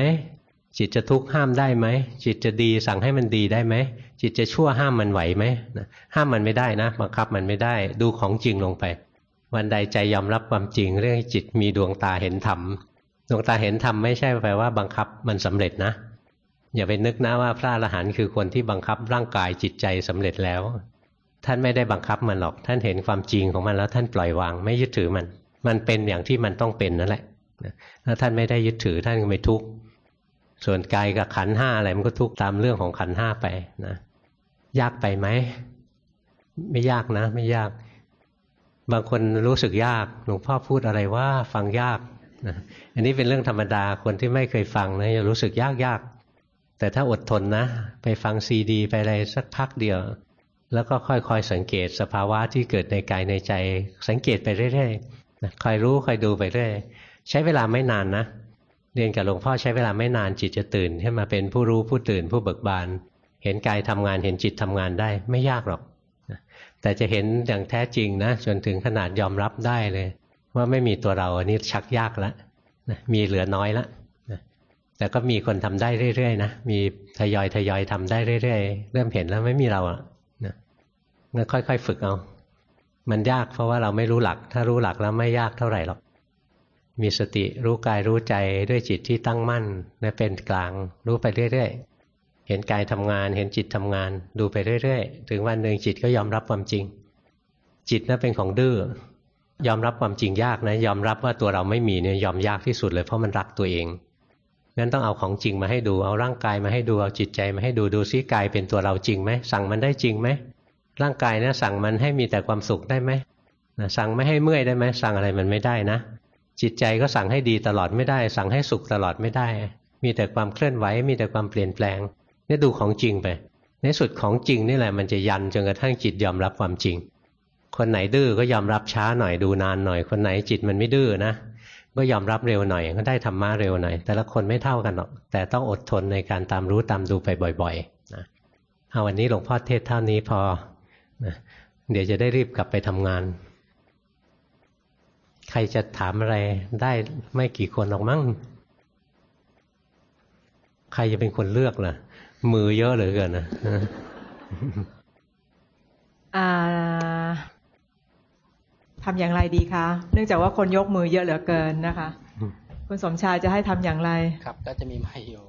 จิตจะทุกข์ห้ามได้ไหมจิตจะดีสั่งให้มันดีได้ไหมจิตจะชั่วห้ามมันไหวไหมห้ามมันไม่ได้นะบังคับมันไม่ได้ ดูของจริงลงไป วันใดใจยอมรับความจริง เรื่องจิตมีดวงตาเห็นธรรมดวงตาเห็นธรรมไม่ใช่แปลว่าบังคับมันสำเร็จนะ อย่าไปนึกนะว่าพระอรหันต์คือคนที่บังคับร่างกายจิตใจสำเร็จแล้ว ท่านไม่ได้บังคับมันหรอก ท่านเห็นความจริงของมันแล้วท่านปล่อยวาง ไม่ยึดถือมัน มันเป็นอย่างที่มันต้องเป็นนั่นแหละแล้วท่านไม่ได้ยึดถือท่านก็ไม่ทุกข์ส่วนกายกับขันห้าอะไรมันก็ทุกข์ตามเรื่องของขันห้าไปนะยากไปไหมไม่ยากนะ ไม่ยาก บางคนรู้สึกยากหลวงพ่อพูดอะไรว่าฟังยากนะอันนี้เป็นเรื่องธรรมดาคนที่ไม่เคยฟังนะจะรู้สึกยากยาก แต่ถ้าอดทนนะ ไปฟังซีดี ไปอะไรสักพักเดียว แล้วก็ค่อยๆสังเกตสภาวะที่เกิดในกายในใจ สังเกตไปเรื่อยๆคอยรู้คอยดูไปเรื่อยใช้เวลาไม่นานนะ เรียนกับหลวงพ่อใช้เวลาไม่นานจิตจะตื่นขึ้นมาเป็นผู้รู้ผู้ตื่นผู้เบิกบาน เห็นกายทำงานเห็นจิตทำงานได้ไม่ยากหรอกแต่จะเห็นอย่างแท้จริงนะจนถึงขนาดยอมรับได้เลย ว่าไม่มีตัวเราอันนี้ชักยากแล้วมีเหลือน้อยแล้ว แต่ก็มีคนทำได้เรื่อยๆนะมีทยอยทยอยทำได้เรื่อยๆ เริ่มเห็นแล้วไม่มีเราอะนะค่อยๆฝึกเอา มันยากเพราะว่าเราไม่รู้หลัก ถ้ารู้หลักแล้วไม่ยากเท่าไหร่หรอกมีสติรู้กายรู้ใจด้วยจิตที่ตั้งมั่นและเป็นกลางรู้ไปเรื่อยๆ เห็นกายทำงาน เห็นจิตทำงาน ดูไปเรื่อยๆ ถึงวันหนึ่งจิตก็ยอมรับความจริง จิตนั้นเป็นของดื้อยอมรับความจริงยากนะ ยอมรับว่าตัวเราไม่มีเนี่ยยอมยากที่สุดเลยเพราะมันรักตัวเอง งั้นต้องเอาของจริงมาให้ดู เอาร่างกายมาให้ดู เอาจิตใจมาให้ดู ดูซิกายเป็นตัวเราจริงไหม สั่งมันได้จริงไหม ร่างกายนะสั่งมันให้มีแต่ความสุขได้ไหมสั่งไม่ให้เมื่อยได้ไหม สั่งอะไรมันไม่ได้นะ จิตใจก็สั่งให้ดีตลอดไม่ได้ สั่งให้สุขตลอดไม่ได้ มีแต่ความเคลื่อนไหว มีแต่ความเปลี่ยนแปลงนี่ดูของจริงไป ในสุดของจริงนี่แหละมันจะยันจนกระทั่งจิตยอมรับความจริง คนไหนดื้อก็ยอมรับช้าหน่อยดูนานหน่อย คนไหนจิตมันไม่ดื้อนะ ก็ยอมรับเร็วหน่อย ก็ได้ธรรมะเร็วหน่อย แต่ละคนไม่เท่ากันหรอกแต่ต้องอดทนในการตามรู้ตามดูไปบ่อยๆนะเอาวันนี้หลวงพ่อเทศเท่านี้พอนะเดี๋ยวจะได้รีบกลับไปทำงาน ใครจะถามอะไรได้ไม่กี่คนหรอกมั้งใครจะเป็นคนเลือกล่ะ มือเยอะเหลือเกินนะ ทำอย่างไรดีคะ เนื่องจากว่าคนยกมือเยอะเหลือเกินนะคะ คุณสมชายจะให้ทำอย่างไร ครับ ก็จะมีไม้อยู่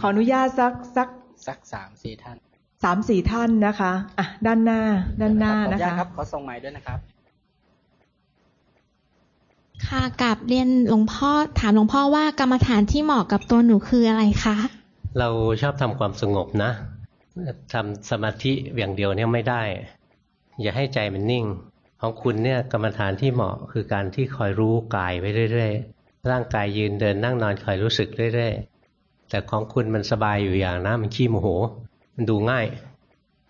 ขออนุญาตสักสักสักสามสี่ท่านสามสี่ท่านนะคะอะด้านหน้า ด้านหน้านะคะครับ ขอส่งไม้ด้วยนะครับ ค่ะกับเรียนหลวงพ่อถามหลวงพ่อว่ากรรมฐานที่เหมาะกับตัวหนูคืออะไรคะ เราชอบทำความสงบนะทำสมาธิอย่างเดียวเนี่ยไม่ได้ อย่าให้ใจมันนิ่ง ของคุณเนี่ยกรรมฐานที่เหมาะคือการที่คอยรู้กายไปเรื่อยๆ ร่างกายยืนเดินนั่งนอนคอยรู้สึกเรื่อยๆ แต่ของคุณมันสบายอยู่อย่างนะมันขี้โมโห มันดูง่าย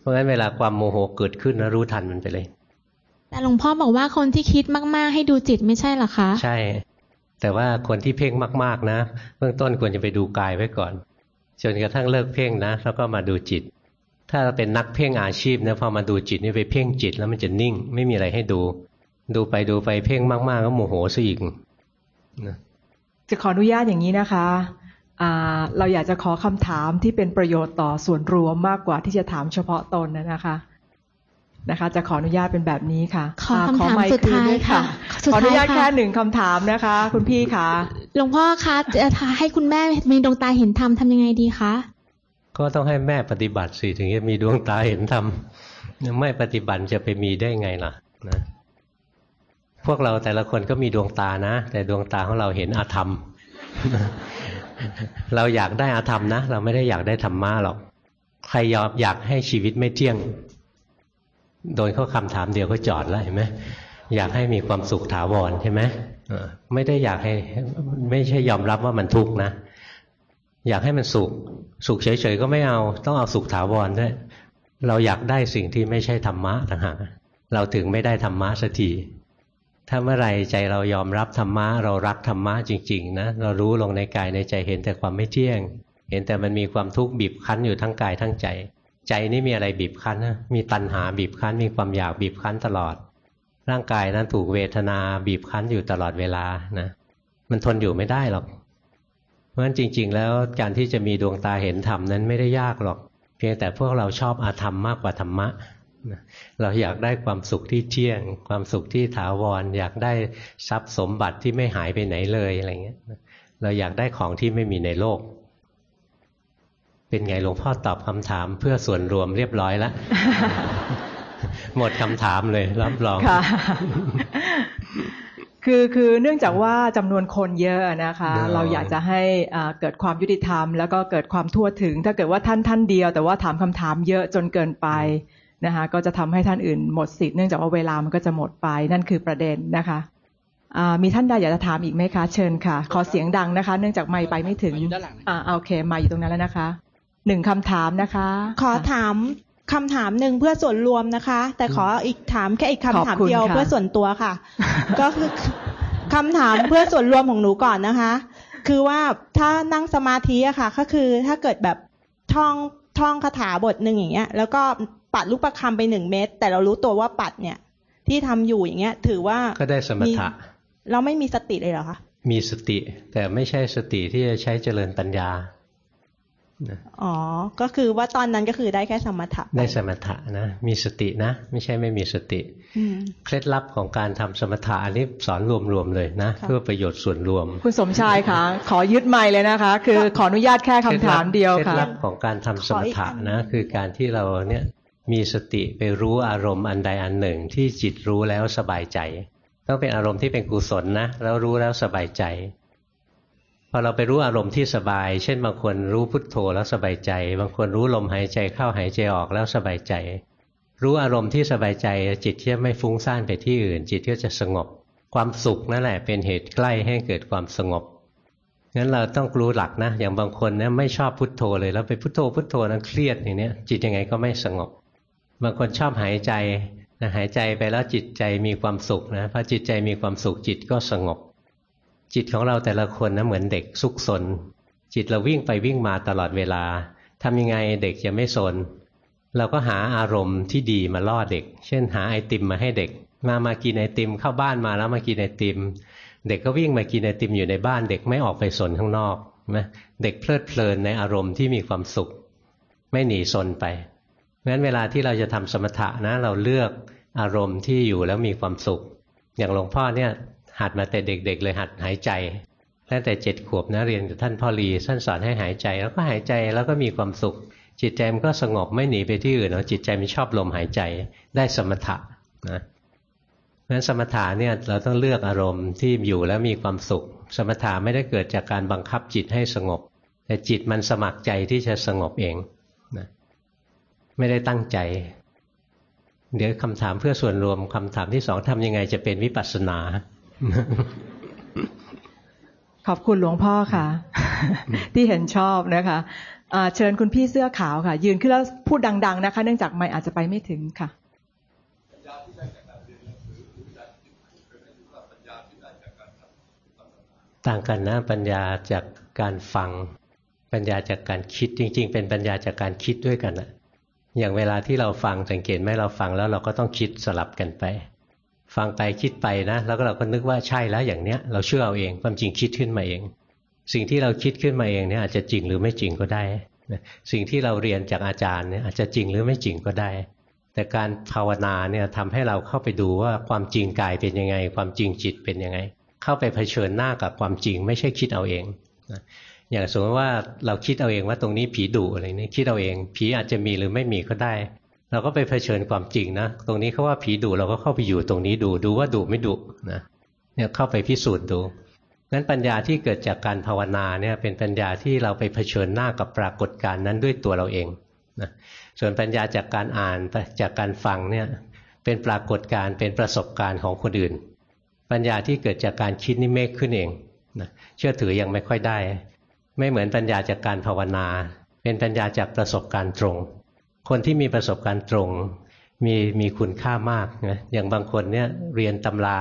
บราะงั้นเวลาความโมโหเกิดขึ้นนะรู้ทันมันไปเลย แต่หลวงพ่อบอกว่าคนที่คิดมากๆ ให้ดูจิตไม่ใช่เหรอคะ ใช่ แต่ว่าคนที่เพ่งมาก ๆนะ เบื้องต้นควรจะไปดูกายไว้ก่อน จนกระทั่งเลิกเพ่งนะ แล้วก็มาดูจิต ถ้าเราเป็นนักเพ่งอาชีพนะพอมาดูจิตนี่ไปเพ่งจิตแล้วมันจะนิ่ง ไม่มีอะไรให้ดู ดูไปดูไปเพ่งมากๆก็โมโหซะอีกนะจะขออนุญาตอย่างนี้นะคะอ่าเราอยากจะขอคำถามที่เป็นประโยชน์ต่อส่วนรวมมากกว่าที่จะถามเฉพาะตนนะคะนะคะ จะขออนุญาตเป็นแบบนี้ค่ะ ขอคำถามไค์สุดท้ายคืนวค่ะขสุดออนุท้ายญาตค่ะแค่หนึ่งคำถามนะคะ คุณพี่คะหลวงพ่อคะจะให้คุณแม่มีดวงตาเห็นธรรมทำยังไงดีคะ ก็ต้องให้แม่ปฏิบัติสิถึงจะมีดวงตาเห็นธรรมไม่ปฏิบัติจะไปมีได้ไงล่ะนะพวกเราแต่ละคนก็มีดวงตานะ แต่ดวงตาของเราเห็นอาธรรม เราอยากได้อาธรรมนะ เราไม่ได้อยากได้ธรรมะหรอกใครยอมอยากให้ชีวิตไม่เที่ยง โดนเขาคำถามเดียวก็จอดแล้วเห็นไหมอยากให้มีความสุขถาวรใช่ไหมไม่ได้อยากให้ ไม่ใช่ยอมรับว่ามันทุกข์นะ อยากให้มันสุข สุขเฉยๆก็ไม่เอา ต้องเอาสุขถาวรด้วย เราอยากได้สิ่งที่ไม่ใช่ธรรมะต่างหากเราถึงไม่ได้ธรรมะสักทีถ้าเมื่อไรใจเรายอมรับธรรมะเรารักธรรมะจริงๆนะเรารู้ลงในกายในใจเห็นแต่ความไม่เที่ยง เห็นแต่มันมีความทุกข์บีบคั้นอยู่ทั้งกายทั้งใจ ใจนี่มีอะไรบีบคั้นนะมีตัณหาบีบคั้น มีความอยากบีบคั้นตลอด ร่างกายนั้นถูกเวทนาบีบคั้นอยู่ตลอดเวลานะมันทนอยู่ไม่ได้หรอก ราะฉะนั้นจริง ๆ แล้วการที่จะมีดวงตาเห็นธรรมนั้นไม่ได้ยากหรอก เพียงแต่พวกเราชอบอาธรรมมากกว่าธรรมะเราอยากได้ความสุขที่เที่ยง ความสุขที่ถาวร อยากได้ทรัพย์สมบัติที่ไม่หายไปไหนเลยอะไรเงี้ยเราอยากได้ของที่ไม่มีในโลก เป็นไงหลวงพ่อตอบคำถามเพื่อส่วนรวมเรียบร้อยแล้วหมดคำถามเลยรับรอง ค่ะคือคือเนื่องจากว่าจำนวนคนเยอะนะคะเยอะเราอยากจะให้อ่าเกิดความยุติธรรม แล้วก็เกิดความทั่วถึง ถ้าเกิดว่าท่านท่านเดียว แต่ว่าถามคำถามเยอะจนเกินไปนะคะก็จะทำให้ท่านอื่นหมดสิทธิ์เนื่องจากว่าเวลามันก็จะหมดไปนั่นคือประเด็นนะคะอ่ามีท่านใดอยากจะถามอีกไหมคะ เชิญค่ะ ขอเสียงดังนะคะ เนื่องจากไม่ไปไม่ถึงมาอยู่ด้านหลังนะอ่าโอเคมาอยู่ตรงนั้นแล้วนะคะหนึ่งคำถามนะคะ ขอถาม คำถามหนึ่งเพื่อส่วนรวมนะคะ แต่ขออีกถามแค่อีกคำถามขอบคุณเดียวค่ะเพื่อส่วนตัวค่ะ ก็คือคำถามเพื่อส่วนรวมของหนูก่อนนะคะ คือว่าถ้านั่งสมาธิอะค่ะ ก็คือถ้าเกิดแบบท่องท่องคาถาบทหนึ่งอย่างเงี้ย แล้วก็ปัดลูกประคำไปหนึ่งเม็ดแต่เรารู้ตัวว่าปัดเนี่ย ที่ทำอยู่อย่างเงี้ย ถือว่าก็ได้สมถะเราไม่มีสติเลยเหรอคะมีสติแต่ไม่ใช่สติที่จะใช้เจริญปัญญา อ๋อ ก็คือว่าตอนนั้นก็คือได้แค่สมถะปได้สมถะนะ มีสตินะ ไม่ใช่ไม่มีสติอืมเคล็ดลับของการทำสมถะอันนี้สอนรวมๆเลยนะค่ะเพื่อประโยชน์ส่วนรวม คุณสมชายค่ะ ขอยึดไมค์เลยนะคะ คือขออนุญาตแค่คำถามเดียวเคล็ค่ะดลับของการทำสมถะนะ คือการที่เราเนี่ยมีสติไปรู้อารมณ์อันใดอันหนึ่งที่จิตรู้แล้วสบายใจ ต้องเป็นอารมณ์ที่เป็นกุศลนะ แล้วรู้แล้วสบายใจ พอเราไปรู้อารมณ์ที่สบาย เช่นบางคนรู้พุทโธแล้วสบายใจ บางคนรู้ลมหายใจเข้าหายใจออกแล้วสบายใจ รู้อารมณ์ที่สบายใจจิตจะไม่ฟุ้งซ่านไปที่อื่น จิตก็จะสงบ ความสุขนั่นแหละเป็นเหตุใกล้ให้เกิดความสงบงั้นเราต้องรู้หลักนะ อย่างบางคนเนี่ยไม่ชอบพุทโธเลยแล้วไปพุทโธพุทโธนั้นเครียดอย่างเนี้ยจิตยังไงก็ไม่สงบ บางคนชอบหายใจนะหายใจไปแล้วจิตใจมีความสุขนะพอจิตใจมีความสุขจิตก็สงบ จิตของเราแต่ละคนนะเหมือนเด็กซุกซนจิตเราวิ่งไปวิ่งมาตลอดเวลาทำยังไงเด็กจะไม่สนเราก็หาอารมณ์ที่ดีมาล่อเด็ก เช่นหาไอติมมาให้เด็ก มามากินไอติมเข้าบ้านมาแล้วมากินไอติม เด็กก็วิ่งมากินไอติมอยู่ในบ้าน เด็กไม่ออกไปสนข้างนอกนะเด็กเพลิดเพลินในอารมณ์ที่มีความสุข ไม่หนีสนไปเพราะฉะนั้นเวลาที่เราจะทำสมถะนะเราเลือกอารมณ์ที่อยู่แล้วมีความสุข อย่างหลวงพ่อเนี่ย หัดมาแต่เด็ก ๆ เลยหัดหายใจตั้งแต่เจ็ดขวบนะเรียนกับท่านพ่อรีท่านสอนให้หายใจ แล้วก็หายใจแล้วก็มีความสุข จิตใจมันก็สงบไม่หนีไปที่อื่นเนาะจิตใจมันชอบลมหายใจได้สมถะนะเพราะฉะนั้นสมถะเนี่ยเราต้องเลือกอารมณ์ที่อยู่แล้วมีความสุข สมถะไม่ได้เกิดจากการบังคับจิตให้สงบ แต่จิตมันสมัครใจที่จะสงบเองนะไม่ได้ตั้งใจ เดี๋ยวคำถามเพื่อส่วนรวมคำถามที่สองทำยังไงจะเป็นวิปัสสนา ขอบคุณหลวงพ่อค่ะ ที่เห็นชอบนะคะเชิญคุณพี่เสื้อขาวค่ะ ยืนขึ้นแล้วพูดดัง ๆ นะคะ เนื่องจากไม่อาจจะไปไม่ถึงค่ะต่างกันนะปัญญาจากการฟัง ปัญญาจากการคิดจริง ๆ เป็นปัญญาจากการคิดด้วยกันนะอย่างเวลาที่เราฟังสังเกตไหมเราฟังแล้วเราก็ต้องคิดสลับกันไป ฟังไปคิดไปนะแล้วก็เราก็นึกว่าใช่แล้วอย่างเนี้ย เราเชื่อเอาเองความจริงคิดขึ้นมาเอง สิ่งที่เราคิดขึ้นมาเองเนี่ยอาจจะจริงหรือไม่จริงก็ได้สิ่งที่เราเรียนจากอาจารย์เนี่ยอาจจะจริงหรือไม่จริงก็ได้ แต่การภาวนาเนี่ยทำให้เราเข้าไปดูว่าความจริงกายเป็นยังไง ความจริงจิตเป็นยังไง เข้าไปเผชิญหน้ากับความจริง ไม่ใช่คิดเอาเองอย่างสมมติว่าเราคิดเอาเองว่าตรงนี้ผีดุอะไรนี่คิดเอาเอง ผีอาจจะมีหรือไม่มีก็ได้ เราก็ไปเผชิญความจริงนะ ตรงนี้เขาว่าผีดุเราก็เข้าไปอยู่ตรงนี้ดูดูว่าดุไม่ดุนะเนี่ยเข้าไปพิสูจน์ดูงั้นปัญญาที่เกิดจากการภาวนาเนี่ยเป็นปัญญาที่เราไปเผชิญหน้ากับปรากฏการณ์นั้นด้วยตัวเราเองนะส่วนปัญญาจากการอ่านจากการฟังเนี่ยเป็นปรากฏการณ์เป็นประสบการณ์ของคนอื่น ปัญญาที่เกิดจากการคิดนี่เมฆขึ้นเองนะเชื่อถือยังไม่ค่อยได้ ไม่เหมือนปัญญาจากการภาวนา เป็นปัญญาจากประสบการณ์ตรง คนที่มีประสบการณ์ตรง มีมีคุณค่ามากนะอย่างบางคนเนี่ยเรียนตำรา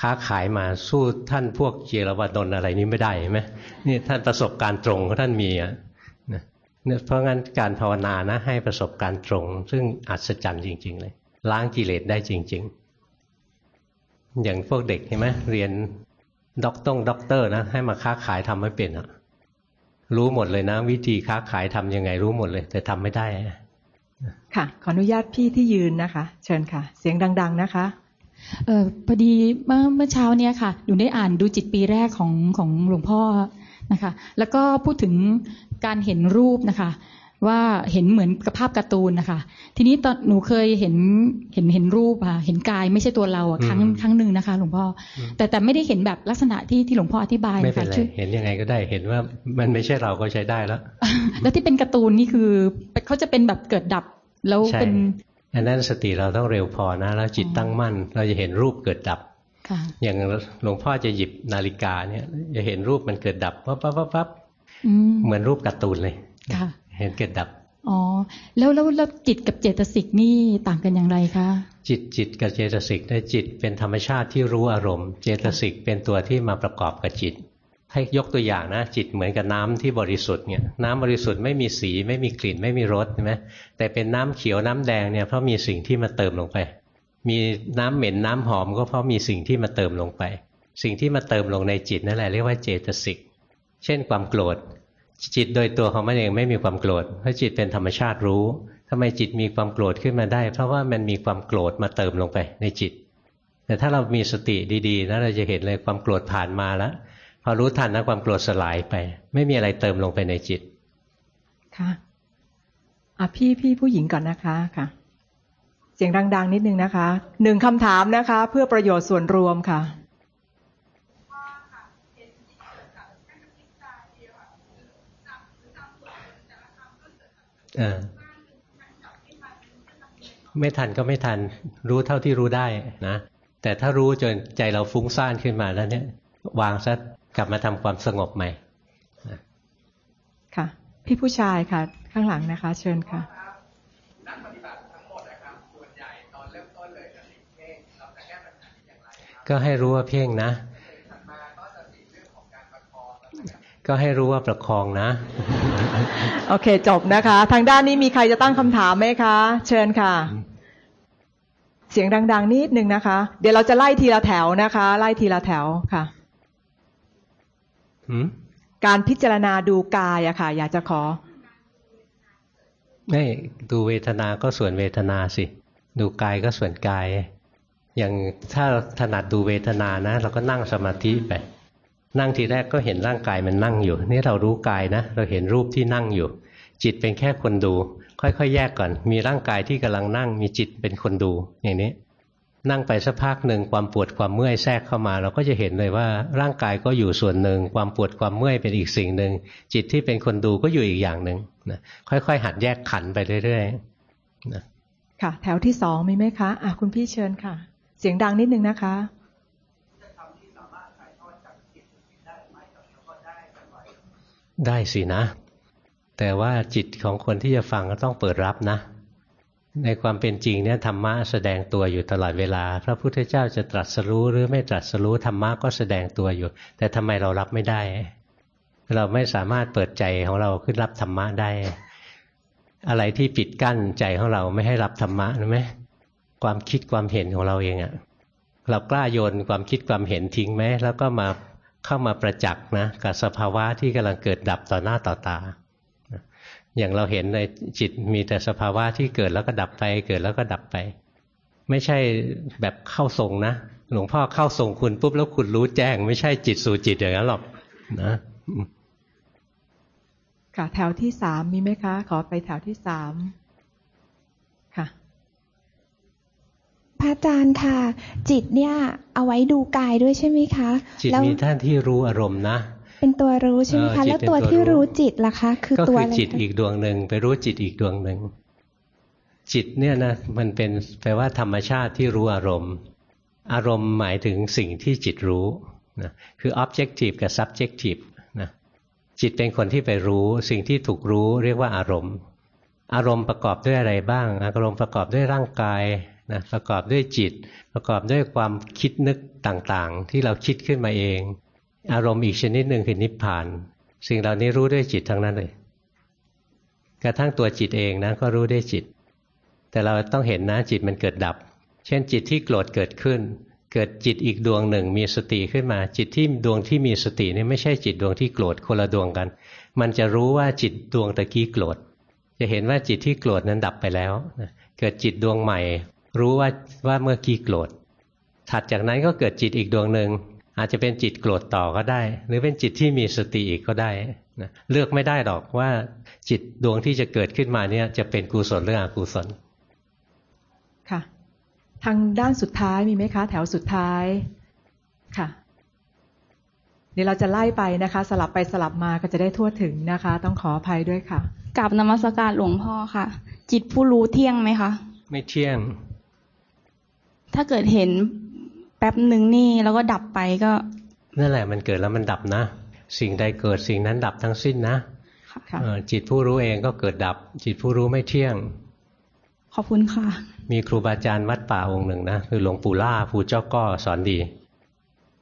ค้าขายมาสู้ท่านพวกเจรวดนอะไรนี้ไม่ได้ไหมนี่ท่านประสบการณ์ตรงท่านมีอะนะเนี่ยเพราะงั้นการภาวนานะให้ประสบการณ์ตรง ซึ่งอัศจรรย์จริง ๆ เลย ล้างกิเลสได้จริง ๆ อย่างพวกเด็กเห็นไหมเรียนด็อกต้องด็อกเตอร์นะให้มาค้าขายทำไม่เป็นอะรู้หมดเลยนะ วิธีค้าขายทำยังไงรู้หมดเลย แต่ทำไม่ได้ ค่ะ ขออนุญาตพี่ที่ยืนนะคะ เชิญค่ะ เสียงดัง ๆ นะคะเออพอดีเมื่อเมื่อเช้าเนี้ยค่ะหนูได้อ่านดูจิตปีแรกของของหลวงพ่อนะคะ แล้วก็พูดถึงการเห็นรูปนะคะ ว่าเห็นเหมือนกับภาพการ์ตูนนะคะ ทีนี้ตอนหนูเคยเห็นเห็นเห็นรูปค่ะ เห็นกายไม่ใช่ตัวเราอะครั้งอืมครั้งหนึ่งนะคะ หลวงพ่ออมแต่แต่ไม่ได้เห็นแบบลักษณะที่ที่หลวงพ่ออธิบายไม่เป็นค่ะไรชื่อเห็นยังไงก็ได้เห็นว่ามันไม่ใช่เราก็ใช้ได้แล้ว แล้วที่เป็นการ์ตูนนี่คือเขาจะเป็นแบบเกิดดับ แล้วใช่เป็นอันนั้นสติเราต้องเร็วพอนะแล้วจิตอ๋อตั้งมั่น เราจะเห็นรูปเกิดดับค่ะอย่างหลวงพ่อจะหยิบนาฬิกาเนี่ยจะเห็นรูปมันเกิดดับปั๊บปั๊บปั๊บปั๊บอืมเหมือนรูปการ์ตูนเลยค่ะเห็นเกิดดับอ๋อแล้วแล้วแล้วจิตกับเจตสิกนี่ต่างกันอย่างไรคะจิตจิตกับเจตสิกได้จิตเป็นธรรมชาติที่รู้อารมณ์ เจตสิกเป็นตัวที่มาประกอบกับจิต ให้ยกตัวอย่างนะจิตเหมือนกับน้ำที่บริสุทธิ์เนี่ยน้ำบริสุทธิ์ไม่มีสีไม่มีกลิ่นไม่มีรสใช่ไหมแต่เป็นน้ำเขียวน้ำแดงเนี่ยเพราะมีสิ่งที่มาเติมลงไป มีน้ำเหม็นน้ำหอมก็เพราะมีสิ่งที่มาเติมลงไป สิ่งที่มาเติมลงในจิตนั่นแหละเรียกว่าเจตสิกเช่นความโกรธ จิตโดยตัวของมันเองไม่มีความโกรธเพราะจิตเป็นธรรมชาติรู้ทำไมจิตมีความโกรธขึ้นมาได้ เพราะว่ามันมีความโกรธมาเติมลงไปในจิต แต่ถ้าเรามีสติดีๆนะเราจะเห็นเลยความโกรธผ่านมาแล้ว พอรู้ทันนะความโกรธสลายไป ไม่มีอะไรเติมลงไปในจิต ค่ะอะพี่พี่ผู้หญิงก่อนนะคะค่ะ เสียงดัง ๆ นิดนึงนะคะหนึ่งคำถามนะคะ เพื่อประโยชน์ส่วนรวมค่ะเออไม่ทันก็ไม่ทัน รู้เท่าที่รู้ได้นะ แต่ถ้ารู้จนใจเราฟุ้งซ่านขึ้นมาแล้วเนี่ย วางซะ กลับมาทำความสงบใหม่ค่ะ พี่ผู้ชายค่ะ ข้างหลังนะคะ เชิญค่ะก็ให้รู้ว่าเพ่งนะก็ให้รู้ว่าประคองนะ โอเค จบนะคะ ทางด้านนี้มีใครจะตั้งคำถามไหมคะ เชิญค่ะ เสียงดัง ๆ นิดนึงนะคะ เดี๋ยวเราจะไล่ทีละแถวนะคะ ไล่ทีละแถวค่ะหืม การพิจารณาดูกายอะค่ะ อยากจะขอ ไม่ดูเวทนาก็ส่วนเวทนาสิ ดูกายก็ส่วนกาย อย่างถ้าถนัดดูเวทนานะ เราก็นั่งสมาธิไป นั่งทีแรกก็เห็นร่างกายมันนั่งอยู่ นี่เรารู้กายนะ เราเห็นรูปที่นั่งอยู่ จิตเป็นแค่คนดู ค่อยๆ แยกก่อน มีร่างกายที่กำลังนั่ง มีจิตเป็นคนดูอย่างนี้ นั่งไปสักพักหนึ่งความปวดความเมื่อยแทรกเข้ามา เราก็จะเห็นเลยว่าร่างกายก็อยู่ส่วนหนึ่ง ความปวดความเมื่อยเป็นอีกสิ่งหนึ่ง จิตที่เป็นคนดูก็อยู่อีกอย่างหนึ่งนะค่อยๆ หัดแยกขันธ์ไปเรื่อยๆนะค่ะ แถวที่สองมีไหมคะอะคุณพี่เชิญค่ะ เสียงดังนิดนึงนะคะได้สินะ แต่ว่าจิตของคนที่จะฟังก็ต้องเปิดรับนะ ในความเป็นจริงเนี่ยธรรมะแสดงตัวอยู่ตลอดเวลา พระพุทธเจ้าจะตรัสรู้หรือไม่ตรัสรู้ธรรมะก็แสดงตัวอยู่ แต่ทำไมเรารับไม่ได้ เราไม่สามารถเปิดใจของเราขึ้นรับธรรมะได้ อะไรที่ปิดกั้นใจของเราไม่ให้รับธรรมะรู้ไหมความคิดความเห็นของเราเองอะเรากล้าโยนความคิดความเห็นทิ้งไหมแล้วก็มาเข้ามาประจักษ์นะกับสภาวะที่กำลังเกิดดับต่อหน้าต่อตา อย่างเราเห็นในจิตมีแต่สภาวะที่เกิดแล้วก็ดับไป เกิดแล้วก็ดับไป ไม่ใช่แบบเข้าทรงนะ หลวงพ่อเข้าทรงคุณปุ๊บแล้วคุณรู้แจ้ง ไม่ใช่จิตสู่จิตอย่างนั้นหรอกนะค่ะแถวที่สามมีไหมคะ ขอไปแถวที่สามค่ะ พระอาจารย์ค่ะ จิตเนี่ย เอาไว้ดูกายด้วยใช่ไหมคะ จิตแล้วมีท่านที่รู้อารมณ์นะ เป็นตัวรู้ใช่ไหมเอคะอจิตแล้วตัวเป็นตัวที่รู้รู้จิตล่ะคะ คือก็ตัวคืออะไรจิตคะอีกดวงหนึ่งไปรู้จิตอีกดวงหนึ่งจิตเนี่ยนะมันเป็นแปลว่าธรรมชาติที่รู้อารมณ์ อารมณ์หมายถึงสิ่งที่จิตรู้นะคือ objective กับ subjective นะจิตเป็นคนที่ไปรู้สิ่งที่ถูกรู้เรียกว่าอารมณ์ อารมณ์ประกอบด้วยอะไรบ้าง อารมณ์ประกอบด้วยร่างกายนะประกอบด้วยจิต ประกอบด้วยความคิดนึกต่างๆ ที่เราคิดขึ้นมาเอง อารมณ์อีกชนิดหนึ่งคือนิพพาน สิ่งเหล่านี้รู้ด้วยจิตทั้งนั้นเลย กระทั่งตัวจิตเองนะก็รู้ด้วยจิต แต่เราต้องเห็นนะจิตมันเกิดดับ เช่นจิตที่โกรธเกิดขึ้น เกิดจิตอีกดวงหนึ่งมีสติขึ้นมา จิตที่ดวงที่มีสตินี่ไม่ใช่จิตดวงที่โกรธคนละดวงกัน มันจะรู้ว่าจิตดวงตะกี้โกรธ จะเห็นว่าจิตที่โกรธนั้นดับไปแล้ว เกิดจิตดวงใหม่ รู้ว่าว่าเมื่อกี้โกรธถัดจากนั้นก็เกิดจิตอีกดวงหนึ่ง อาจจะเป็นจิตโกรธต่อก็ได้ หรือเป็นจิตที่มีสติอีกก็ได้นะเลือกไม่ได้หรอกว่าจิตดวงที่จะเกิดขึ้นมาเนี่ยจะเป็นกุศลหรืออกุศล ค่ะ ทางด้านสุดท้ายมีไหมคะ แถวสุดท้ายค่ะเดี๋ยวเราจะไล่ไปนะคะ สลับไปสลับมาก็จะได้ทั่วถึงนะคะ ต้องขออภัยด้วยค่ะกับนมัสการหลวงพ่อค่ะ จิตผู้รู้เที่ยงไหมคะ ไม่เที่ยง ถ้าเกิดเห็น แป๊บหนึ่งนี่แล้วก็ดับไปก็นั่นแหละมันเกิดแล้วมันดับนะ สิ่งใดเกิดสิ่งนั้นดับทั้งสิ้นนะค่ะเออจิตผู้รู้เองก็เกิดดับ จิตผู้รู้ไม่เที่ยง ขอบคุณค่ะ มีครูบาอาจารย์วัดป่าองค์หนึ่งนะคือหลวงปู่ล่าภูเจ้าก้อสอนดี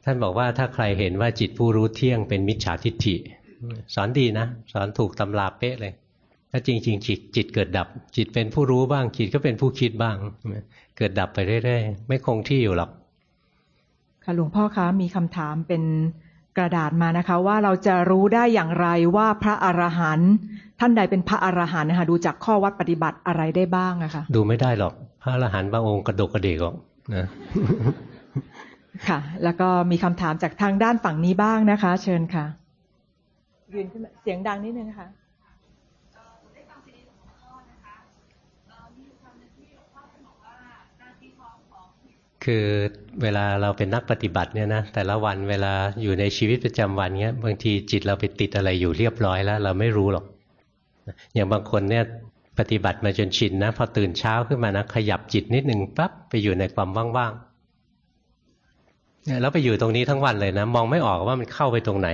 ท่านบอกว่าถ้าใครเห็นว่าจิตผู้รู้เที่ยงเป็นมิจฉาทิฏฐิ สอนดีนะ สอนถูกตำราเป๊ะเลย ถ้าจริงๆจิตจิตเกิดดับ จิตเป็นผู้รู้บ้างจิตก็เป็นผู้คิดบ้าง เกิดดับไปเรื่อยๆไม่คงที่อยู่หรอกค่ะ หลวงพ่อคะมีคำถามเป็นกระดาษมานะคะ ว่าเราจะรู้ได้อย่างไรว่าพระอรหันต์ท่านใดเป็นพระอรหันต์นะคะดูจากข้อวัดปฏิบัติอะไรได้บ้างอะคะดูไม่ได้หรอก พระอรหันต์บางองค์กระดกกระเดกหรอกนะค่ะ แล้วก็มีคำถามจากทางด้านฝั่งนี้บ้างนะคะ เชิญค่ะยืนขึ้นมาเสียงดังนิดนึงนะคะ คือเวลาเราเป็นนักปฏิบัติเนี่ยนะแต่ละวันเวลาอยู่ในชีวิตประจำวันเนี้ยบางทีจิตเราไปติดอะไรอยู่เรียบร้อยแล้ว เราไม่รู้หรอก อย่างบางคนเนี่ยปฏิบัติมาจนชินนะพอตื่นเช้าขึ้นมานะขยับจิตนิดหนึ่งปั๊บไปอยู่ในความว่างๆเนี่ยแล้วไปอยู่ตรงนี้ทั้งวันเลยนะ มองไม่ออกว่ามันเข้าไปตรงไหน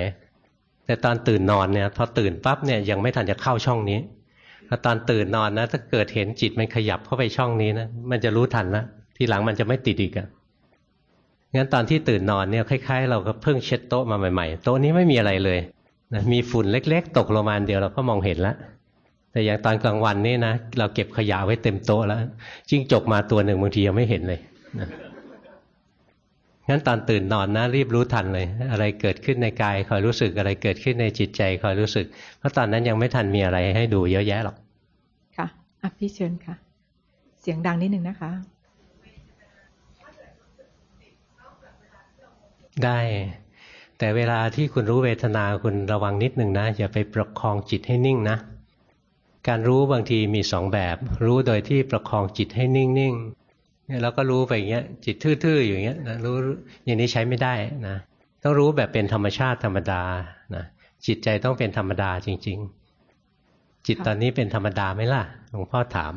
แต่ตอนตื่นนอนเนี่ยพอตื่นปั๊บเนี่ยยังไม่ทันจะเข้าช่องนี้พอตอนตื่นนอนนะ ถ้าเกิดเห็นจิตมันขยับเข้าไปช่องนี้นะมันจะรู้ทันนะ ทีหลังมันจะไม่ติดอีกอะงั้นตอนที่ตื่นนอนเนี่ยคล้ายๆ เราก็เพิ่งเช็ดโต๊ะมาใหม่ๆ โต๊ะนี้ไม่มีอะไรเลยนะมีฝุ่นเล็ก ๆ ตกลงมาเดียวเราก็มองเห็นแล้วแต่อย่างตอนกลางวันนี่นะเราเก็บขยะไว้เต็มโต๊ะแล้วจิ้งจกมาตัวหนึ่งบางทียังไม่เห็นเลยนะงั้นตอนตื่นนอนนะรีบรู้ทันเลย อะไรเกิดขึ้นในกายคอยรู้สึกอะไรเกิดขึ้นในจิตใจคอยรู้สึก เพราะตอนนั้นยังไม่ทันมีอะไรให้ดูเยอะแยะหรอกค่ะอะพี่เชิญค่ะ เสียงดังนิดนึงนะคะ ได้ แต่เวลาที่คุณรู้เวทนาคุณระวังนิดหนึ่งนะอย่าไปประคองจิตให้นิ่งนะ การรู้บางทีมีสองแบบ รู้โดยที่ประคองจิตให้นิ่งๆเนี่ยเราก็รู้ไปอย่างเงี้ยจิตทื่อๆอย่างเงี้ยนะรู้อย่างนี้ใช้ไม่ได้นะต้องรู้แบบเป็นธรรมชาติธรรมดานะจิตใจต้องเป็นธรรมดาจริง ๆ จิตตอนนี้เป็นธรรมดาไหมล่ะหลวงพ่อถาม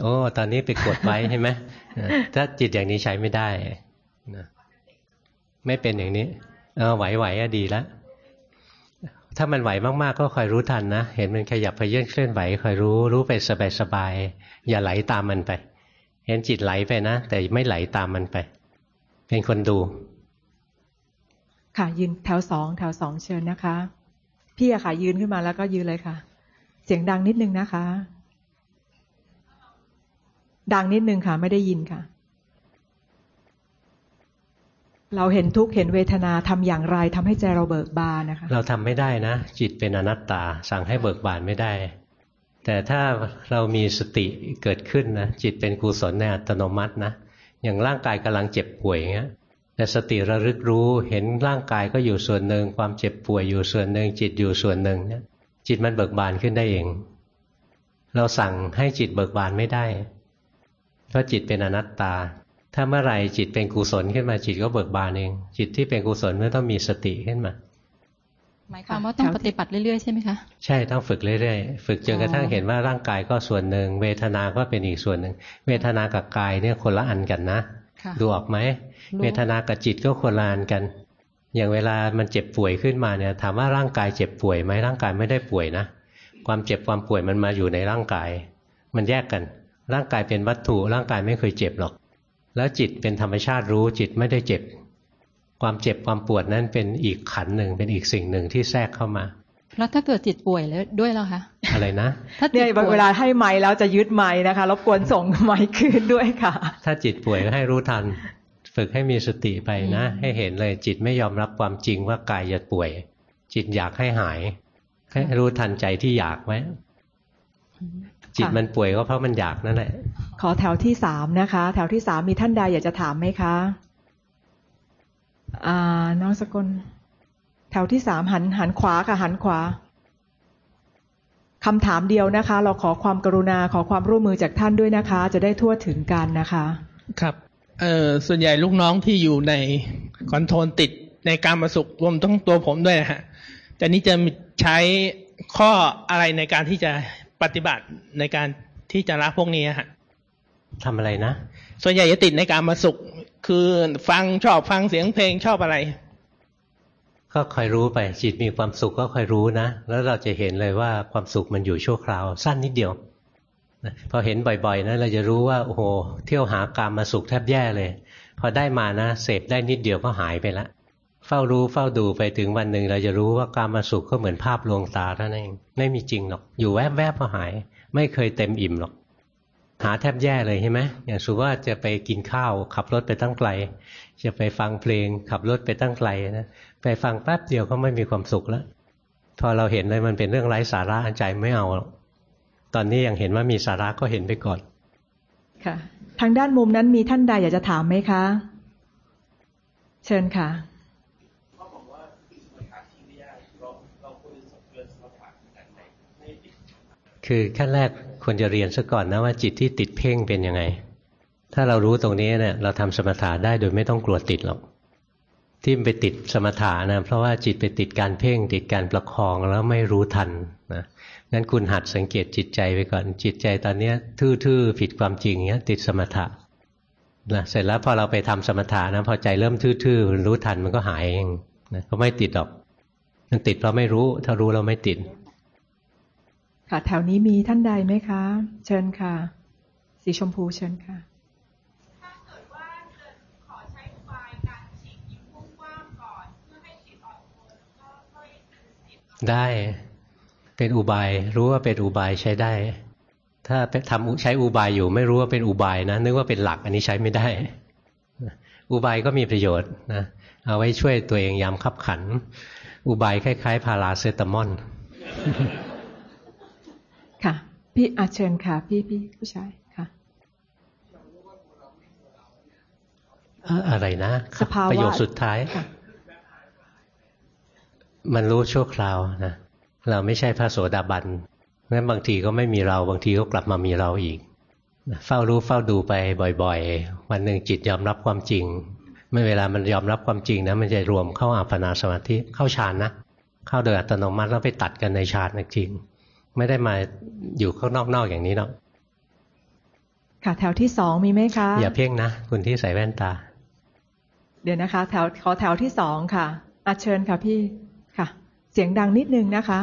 โอ้ ตอนนี้ไปกดไว้ใช่ไหมถ้าจิตอย่างนี้ใช้ไม่ได้นะ ไม่เป็นอย่างนี้เออไหวๆอะดีแล้วถ้ามันไหวมากๆ ก็คอยรู้ทันนะ เห็นมันขยับไปยื่นเคลื่อนไหวคอยรู้รู้ไปสบายๆอย่าไหลตามมันไป เห็นจิตไหลไปนะ แต่ไม่ไหลตามมันไป เป็นคนดู ค่ะ ยืนแถวสองแถวสองเชิญนะคะ พี่อะค่ะ ยืนขึ้นมาแล้วก็ยืนเลยค่ะ เสียงดังนิดนึงนะคะ ดังนิดนึงค่ะ ไม่ได้ยินค่ะ เราเห็นทุกข์เห็นเวทนาทำอย่างไรทำให้ใจเราเบิกบานนะคะ เราทำไม่ได้นะ จิตเป็นอนัตตา สั่งให้เบิกบานไม่ได้ แต่ถ้าเรามีสติเกิดขึ้นนะจิตเป็นกุศลในอัตโนมัตินะอย่างร่างกายกำลังเจ็บป่วยอย่างเงี้ยแต่สติระลึกรู้เห็นร่างกายก็อยู่ส่วนหนึ่ง ความเจ็บป่วยอยู่ส่วนหนึ่ง จิตอยู่ส่วนหนึ่งเนี่ยจิตมันเบิกบานขึ้นได้เอง เราสั่งให้จิตเบิกบานไม่ได้ เพราะจิตเป็นอนัตตา ถ้าเมื่อไหร่จิตเป็นกุศลขึ้นมาจิตก็เบิกบานเอง จิตที่เป็นกุศลไม่ต้องมีสติขึ้นมาหมายความว่าต้องปฏิบัติเรื่อยๆใช่ไหมคะใช่ต้องฝึกเรื่อยๆฝึกจนกระทั่งเห็นว่าร่างกายก็ส่วนหนึ่ง เวทนาก็เป็นอีกส่วนหนึ่ง เวทนากับกายเนี่ยคนละอันกันนะค่ะดูออกไหมรู้เวทนากับจิตก็คนละอันกัน อย่างเวลามันเจ็บป่วยขึ้นมาเนี่ย ถามว่าร่างกายเจ็บป่วยไหมร่างกายไม่ได้ป่วยนะความเจ็บความป่วยมันมาอยู่ในร่างกาย มันแยกกัน ร่างกายเป็นวัตถุร่างกายไม่เคยเจ็บหรอก แล้วจิตเป็นธรรมชาติรู้จิตไม่ได้เจ็บ ความเจ็บความปวดนั้นเป็นอีกขันธ์หนึ่งเป็นอีกสิ่งหนึ่งที่แทรกเข้ามาแล้วถ้าเกิดจิตป่วยแล้วด้วยแล้วคะอะไรนะ ถ้าจิเนี่ตยป่วยเวลาให้ไม้แล้วจะยึดไม้นะคะรบกวนส่งไม้คืนด้วยค่ะ ถ้าจิตป่วยก็ให้รู้ทัน ฝึกให้มีสติไปนะ ให้เห็นเลยจิตไม่ยอมรับความจริงว่ากายจะป่วย จิตอยากให้หายให้รู้ทันใจที่อยากไว้ จิตมันป่วยก็เพราะมันอยากนั่นแหละ ขอแถวที่สามนะคะ แถวที่สามมีท่านใดอยากจะถามไหมคะอ่าน้องสกลแถวที่สามหันหันขวาค่ะ หันขวาคำถามเดียวนะคะ เราขอความกรุณาขอความร่วมมือจากท่านด้วยนะคะ จะได้ทั่วถึงกันนะคะ ครับเอ่อส่วนใหญ่ลูกน้องที่อยู่ในคอนโทรลติดในการมาสุขรวมทั้งตัวผมด้วยนะฮะแต่นี้จะมีใช้ข้ออะไรในการที่จะ ปฏิบัติในการที่จะละพวกนี้ฮะทำอะไรนะ ส่วนใหญ่จะติดในการมาสุข คือฟังชอบฟังเสียงเพลงชอบอะไร ก็คอยรู้ไปจิตมีความสุขก็คอยรู้นะ แล้วเราจะเห็นเลยว่าความสุขมันอยู่ชั่วคราว สั้นนิดเดียวนะพอเห็นบ่อยๆนะเราจะรู้ว่าโอ้โหเที่ยวหากามมาสุขแทบแย่เลย พอได้มานะเสพได้นิดเดียวก็หายไปละ เฝ้ารู้เฝ้าดูไปถึงวันหนึ่ง เราจะรู้ว่าการมาสุขก็เหมือนภาพลวงตาเท่านั้นเองไม่มีจริงหรอก อยู่แวบๆก็หาย ไม่เคยเต็มอิ่มหรอก หาแทบแย่เลยใช่ไหมอย่างสมมติว่าจะไปกินข้าว ขับรถไปตั้งไกล จะไปฟังเพลง ขับรถไปตั้งไกลนะไปฟังแป๊บเดียวก็ไม่มีความสุขแล้วพอเราเห็นเลยมันเป็นเรื่องไร้สาระใจไม่เอาหรอกตอนนี้ยังเห็นว่ามีสาระก็เห็นไปก่อน ค่ะ ทางด้านมุมนั้นมีท่านใดอยากจะถามไหมคะ เชิญค่ะ คือขั้นแรกควรจะเรียนซะก่อนนะว่าจิตที่ติดเพ่งเป็นยังไง ถ้าเรารู้ตรงนี้เนี่ยเราทำสมถะได้โดยไม่ต้องกลัวติดหรอกที่ไปติดสมถะนะเพราะว่าจิตไปติดการเพ่งติดการประคองแล้วไม่รู้ทันนะงั้นคุณหัดสังเกตจิตใจไปก่อนจิตใจตอนนี้ทื่อๆผิดความจริงเนี้ยติดสมถะนะเสร็จแล้วพอเราไปทำสมถะนะพอใจเริ่มทื่อๆรู้ทันมันก็หายเองนะก็ไม่ติดหรอก มันติดเพราะไม่รู้ ถ้ารู้เราไม่ติด ค่ะ แถวนี้มีท่านใดไหมคะ เชิญค่ะ สีชมพูเชิญค่ะได้เป็นอุบาย รู้ว่าเป็นอุบายใช้ได้ ถ้าไปทำใช้อุบายอยู่ ไม่รู้ว่าเป็นอุบายนะนึกว่าเป็นหลักอันนี้ใช้ไม่ได้ อุบายก็มีประโยชน์นะเอาไว้ช่วยตัวเองยามขับขัน อุบายคล้าย ๆ พาราเซตามอล ค่ะ พี่อาเชิญค่ะ พี่พี่ผู้ชายค่ะเอ่ออะไรนะสภาวะประโยคสุดท้ายค่ะมันรู้ชั่วคราวนะเราไม่ใช่พระโสดาบันงั้นบางทีก็ไม่มีเรา บางทีก็กลับมามีเราอีกนะเฝ้ารู้เฝ้าดูไปบ่อย ๆ วันหนึ่งจิตยอมรับความจริงเมื่อเวลามันยอมรับความจริงนะมันจะรวมเข้าอัปปนาสมาธิเข้าฌานนะเข้าโดยอัตโนมัติแล้วไปตัดกันในฌานจริง ไม่ได้มาอยู่ข้างนอกๆอย่างนี้หรอกค่ะ แถวที่สองมีไหมคะ อย่าเพ่งนะคุณที่ใส่แว่นตา เดี๋ยวนะคะ แถวขอแถวที่สองค่ะอาเชิญค่ะพี่ค่ะ เสียงดังนิดนึงนะคะ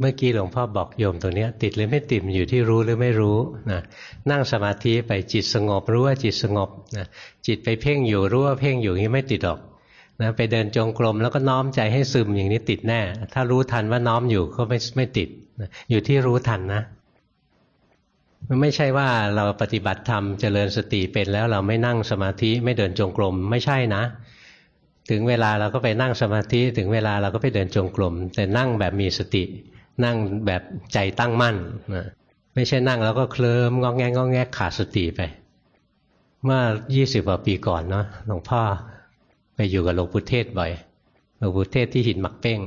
เมื่อกี้หลวงพ่อบอกโยมตรงนี้ติดหรือไม่ติดอยู่ที่รู้หรือไม่รู้นะนั่งสมาธิไปจิตสงบรู้ว่าจิตสงบนะจิตไปเพ่งอยู่รู้ว่าเพ่งอยู่อย่างนี้ไม่ติดหรอกนะไปเดินจงกรมแล้วก็น้อมใจให้ซึมอย่างนี้ติดแน่ ถ้ารู้ทันว่าน้อมอยู่ก็ไม่ไม่ติดนะอยู่ที่รู้ทันนะมันไม่ใช่ว่าเราปฏิบัติธรรมเจริญสติเป็นแล้วเราไม่นั่งสมาธิไม่เดินจงกรมไม่ใช่นะ ถึงเวลาเราก็ไปนั่งสมาธิถึงเวลาเราก็ไปเดินจงกรมแต่นั่งแบบมีสติ นั่งแบบใจตั้งมั่นนะไม่ใช่นั่งแล้วก็เคลิ้มงอแงงอแงขาดสติไป เมื่อยี่สิบกว่าปีก่อนเนาะหลวงพ่อไปอยู่กับหลวงปู่เทศบ่อยหลวงปู่เทศที่หินหมักเป้ง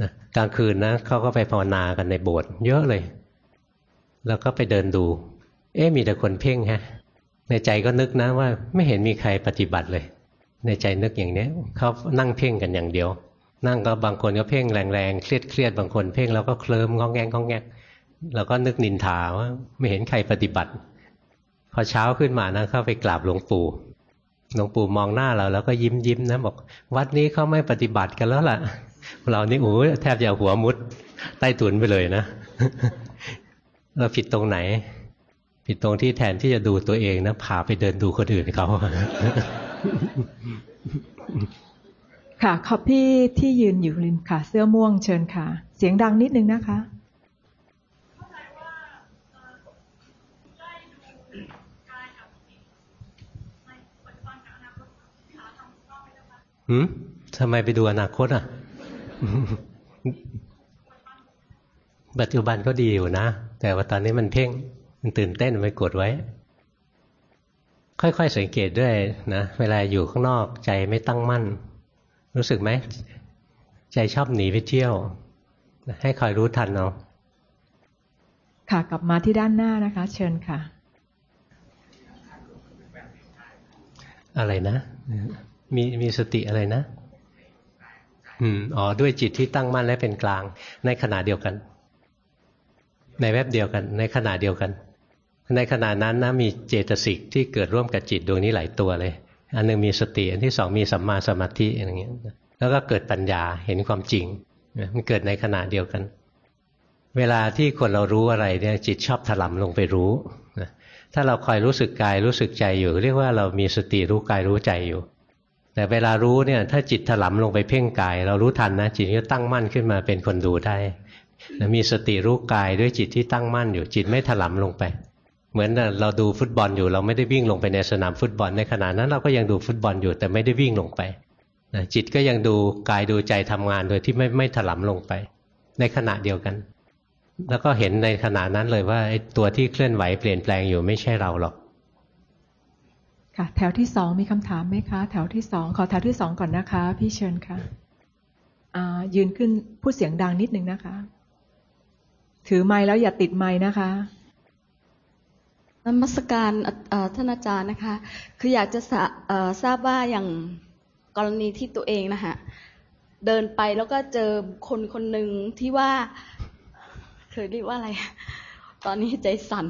นะกลางคืนนะเขาก็ไปภาวนากันในโบสถ์เยอะเลย แล้วก็ไปเดินดู เอ๊ะมีแต่คนเพ่งฮะ ในใจก็นึกนะว่าไม่เห็นมีใครปฏิบัติเลย ในใจนึกอย่างนี้เขานั่งเพ่งกันอย่างเดียว นั่งก็บางคนก็เพ่งแรงๆเครียดเครียดบางคนเพ่งแล้วก็เคลิ้มงองแงงงองแงงแล้วก็นึกนินทาว่าไม่เห็นใครปฏิบัติ พอเช้าขึ้นมานะเข้าไปกราบหลวงปู่หลวงปู่มองหน้าเราแล้วก็ยิ้มยิ้มนะบอก วัดนี้เขาไม่ปฏิบัติกันแล้วล่ะ เรานี่โอ้แทบจะหัวมุดใต้ตุนไปเลยนะ เราผิดตรงไหน ผิดตรงที่แทนที่จะดูตัวเองนะพาไปเดินดูคนอื่นเขา ค่ะขอบพี่ที่ยืนอยู่ริมค่ะ เสื้อม่วงเชิญค่ะ เสียงดังนิดนึงนะคะหืมทำไมไปดูอนาคตอะ ปัจจุบันก็ดีอยู่นะ แต่ว่าตอนนี้มันเพ่ง มันตื่นเต้นไปกดไว้ ค่อย ๆ สังเกตด้วยนะเวลาอยู่ข้างนอกใจไม่ตั้งมั่น รู้สึกไหมใจชอบหนีไปเที่ยว ให้คอยรู้ทันเอาค่ะกลับมาที่ด้านหน้านะคะ เชิญค่ะ อะไรนะ มีมีสติอะไรนะอืมอ๋อด้วยจิตที่ตั้งมั่นและเป็นกลาง ในขณะเดียวกัน ในแวบเดียวกัน ในขณะเดียวกัน ในขณะนั้นนะมีเจตสิกที่เกิดร่วมกับจิตดวงนี้หลายตัวเลย อันหนึงมีสติอันที่สองมีสัมมาสมาธิอย่างเงี้ยแล้วก็เกิดปัญญาเห็นความจริงมันเกิดในขณะเดียวกัน เวลาที่คนเรารู้อะไรเนี่ยจิตชอบถลำลงไปรู้ถ้าเราคอยรู้สึกกายรู้สึกใจอยู่ เรียกว่าเรามีสติรู้กายรู้ใจอยู่ แต่เวลารู้เนี่ยถ้าจิตถลำลงไปเพ่งกาย เรารู้ทันนะจิตก็ตั้งมั่นขึ้นมาเป็นคนดูได้มีสติรู้กายด้วยจิตที่ตั้งมั่นอยู่จิตไม่ถลำลงไป เหมือนเราดูฟุตบอลอยู่ เราไม่ได้วิ่งลงไปในสนามฟุตบอลในขณะนั้นเราก็ยังดูฟุตบอลอยู่แต่ไม่ได้วิ่งลงไปนะจิตก็ยังดูกายดูใจทำงานโดยที่ไม่ไม่ถลำลงไป ในขณะเดียวกัน แล้วก็เห็นในขณะนั้นเลยว่าตัวที่เคลื่อนไหวเปลี่ยนแปลงอยู่ไม่ใช่เราหรอก ค่ะ แถวที่สองมีคำถามไหมคะ แถวที่สองขอแถวที่สองก่อนนะคะ พี่เชิญค่ะยืนขึ้นพูดเสียงดังนิดนึงนะคะ ถือไม้แล้วอย่าติดไม้นะคะ นมัสการเอ่อท่านอาจารย์นะคะ คืออยากจะทราเอ่อทราบว่าอย่างกรณีที่ตัวเองนะคะเดินไปแล้วก็เจอคนคนหนึ่งที่ว่า เคยเรียกว่าอะไร ตอนนี้ใจสั่น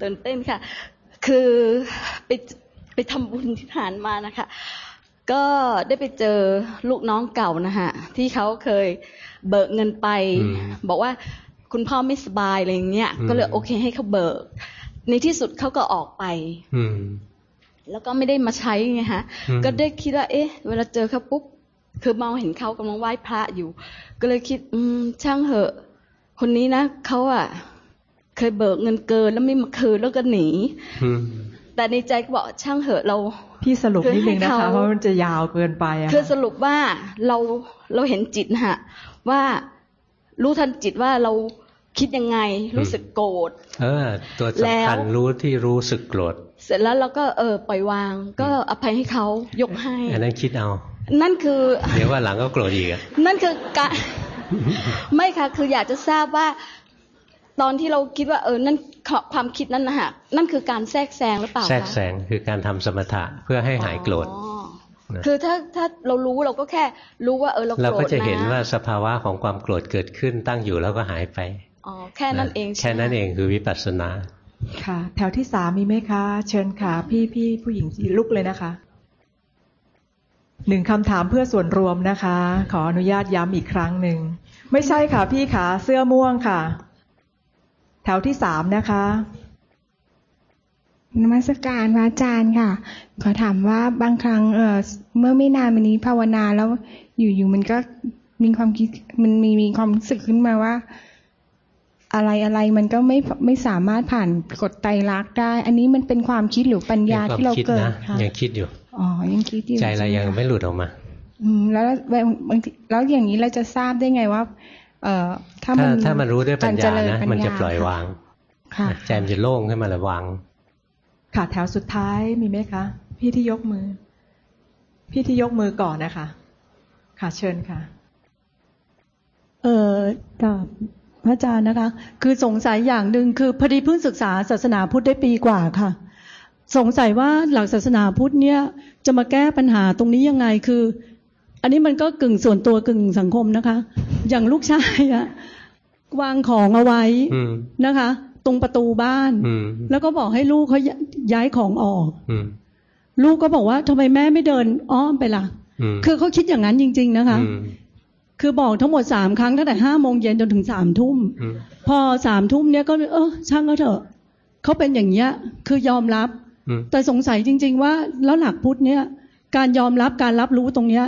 ตื่นเต้นค่ะ คือไปไปทำบุญที่ฐานมานะคะ ก็ได้ไปเจอลูกน้องเก่านะคะที่เขาเคยเบิกเงินไปอืมบอกว่า คุณพ่อไม่สบายอะไรอย่างเงี้ยอืมก็เลยโอเคให้เขาเบิก ในที่สุดเขาก็ออกไป อืมแล้วก็ไม่ได้มาใช้ไงฮะอืมก็ได้คิดว่า เอ๊ะ เวลาเจอเขาปุ๊บ คือมองเห็นเขากำลังไหว้พระอยู่ ก็เลยคิด อืม ช่างเหอะ คนนี้นะเขาอะเคยเบิกเงินเกินแล้วไม่มาคืนแล้วก็หนีอืมแต่ในใจก็บอกช่างเหอะเรา พี่สรุปนิดนึงนะคือให้คะเขาเพราะมันจะยาวเกินไปอะคือสค่ะรุปว่าเราเราเห็นจิตนะฮะ ว่ารู้ทันจิตว่าเรา คิดยังไงรู้สึกโกรธเออ ตัวแล้สำคัญวรู้ที่รู้สึกโกรธเสร็จแล้วเราก็เออปล่อยวาง ก็อภัยให้เขายกให้ อันนั้นคิดเอา นั่นคือ เดี๋ยวว่าหลังก็โกรธอีกอะนั่นคือการไม่ค่ะคืออยากจะทราบว่า ตอนที่เราคิดว่าเออนั่นความคิดนั้นนะฮะนั่นคือการแทรกแซงหรือเปล่าคะแทรกแซงคือการทำสมถะเพื่อให้หายโกรธอ๋อนะคือถ้าถ้าเรารู้เราก็แค่รู้ว่าเออเราโกรธนะเราก็จะเห็นว่าสภาวะของความโกรธเกิดขึ้นตั้งอยู่แล้วก็หายไป อ๋อแค่นั้นเองใช่ไหมแค่นั้นเองคือวิปัสสนาค่ะ แถวที่สามมีไหมคะ เชิญค่ะ พี่พี่ผู้หญิงที่ลุกเลยนะคะหนึ่งคำถามเพื่อส่วนรวมนะคะ ขออนุญาตย้ำอีกครั้งหนึ่ง ไม่ใช่ค่ะพี่ขาเสื้อม่วงค่ะ แถวที่สามนะคะนมัสการพระอาจารย์ค่ะ ขอถามว่าบางครั้งเอ่อเมื่อไม่นานมานี้ภาวนาแล้วอยู่ๆมันก็มีความคิดมันมีมีความรู้สึกขึ้นมาว่า อะไรอะไรมันก็ไม่ไม่สามารถผ่านกฎไตรลักษณ์ได้ อันนี้มันเป็นความคิดหรือปัญญามีควมที่เราคิดเกิดนะค่ะยังคิดอยู่อ๋อยังคิดอยู่ใจเราช่หยังคะไม่หลุดออกมาอืมแล้วบางทีแล้วอย่างนี้เราจะทราบได้ไงว่า เอ่อถ้าถ้ามันถ้ามันรู้ด้วยปัญกรเจญาริญนะปัญญามันจะปล่อยวาง ค่ะใจมันจะโล่งขึ้นมาและวาง ค่ะแถวสุดท้ายมีไหมคะ พี่ที่ยกมือ พี่ที่ยกมือก่อนนะคะ ค่ะเชิญค่ะ เออกับ พระอาจารย์นะคะ คือสงสัยอย่างหนึ่งคือพอดีเพิ่งศึกษาศาสนาพุทธได้ปีกว่าค่ะ สงสัยว่าหลักศาสนาพุทธเนี่ย จะมาแก้ปัญหาตรงนี้ยังไงคือ อันนี้มันก็กึ่งส่วนตัวกึ่งสังคมนะคะ อย่างลูกชายอะวางของเอาไว้อืมนะคะ ตรงประตูบ้านอืมแล้วก็บอกให้ลูกเขาย้ายของออกอืมลูกก็บอกว่าทำไมแม่ไม่เดินอ้อมไปล่ะอืมคือเขาคิดอย่างนั้นจริง ๆ นะคะอืม คือบอกทั้งหมดสามครั้งตั้งแต่ห้าโมงเย็นจนถึงสามทุ่มอืมพอสามทุ่มเนี้ยก็เออช่างเขาเถอะเขาเป็นอย่างเงี้ย คือยอมรับอืมแต่สงสัยจริง ๆ ว่าแล้วหลักพุทธเนี่ยการยอมรับการรับรู้ตรงเนี้ย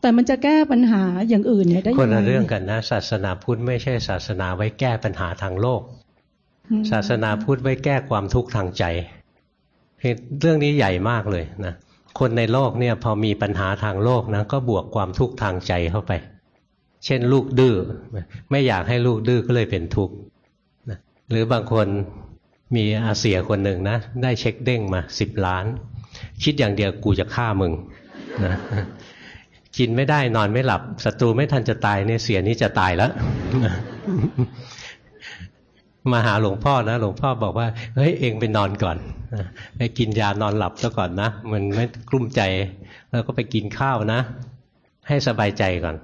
แต่มันจะแก้ปัญหาอย่างอื่นเนี่ยได้คยันงไงละเรื่องกันนะ ศาสนาพุทธไม่ใช่ศาสนาไว้แก้ปัญหาทางโลกอืมศาสนาพุทธไว้แก้ความทุกข์ทางใจเรื่องนี้ใหญ่มากเลยนะคนในโลกเนี่ยพอมีปัญหาทางโลกนะก็บวกความทุกข์ทางใจเข้าไป เช่นลูกดื้อไม่อยากให้ลูกดื้อก็เลยเป็นทุกข์หรือบางคนมีอาเซียคนหนึ่งนะ ได้เช็คเด้งมาสิบล้าน คิดอย่างเดียวกูจะฆ่ามึงนะกินไม่ได้นอนไม่หลับศัตรูไม่ทันจะตายเนี่ยเสียนี้จะตายแล้ว มาหาหลวงพ่อนะ หลวงพ่อบอกว่าเฮ้ยเองไปนอนก่อนไปกินยานอนหลับซะก่อนนะมันไม่กลุ้มใจ แล้วก็ไปกินข้าวนะ ให้สบายใจก่อน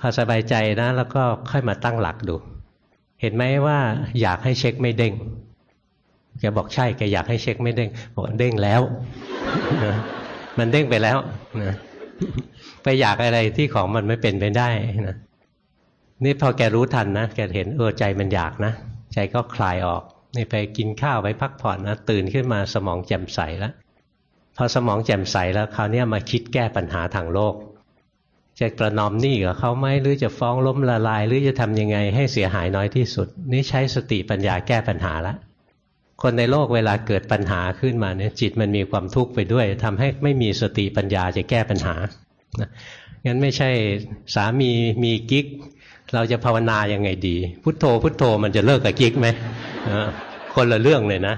พอสบายใจนะ แล้วก็ค่อยมาตั้งหลักดู เห็นไหมว่าอยากให้เช็คไม่เด้งแกบอกใช่แกอยากให้เช็คไม่เด้งบอกเด้งแล้วนะมันเด้งไปแล้วนะไปอยากอะไรที่ของมันไม่เป็นไปได้นะนี่พอแกรู้ทันนะแกเห็นเออใจมันอยากนะใจก็คลายออกนี่ไปกินข้าวไปพักผ่อนนะตื่นขึ้นมาสมองแจ่มใสแล้วพอสมองแจ่มใสแล้วคราวนี้มาคิดแก้ปัญหาทางโลก จะกระนอมหนี้กับเขาไหมหรือจะฟ้องล้มละลาย หรือจะทำยังไงให้เสียหายน้อยที่สุด นี่ใช้สติปัญญาแก้ปัญหาละ คนในโลกเวลาเกิดปัญหาขึ้นมาเนี่ยจิตมันมีความทุกข์ไปด้วยทำให้ไม่มีสติปัญญาจะแก้ปัญหานะงั้นไม่ใช่สามีมีกิ๊ก เราจะภาวนายังไงดี พุทโธ พุทโธมันจะเลิกกับกิ๊กไหมคนละเรื่องเลยนะ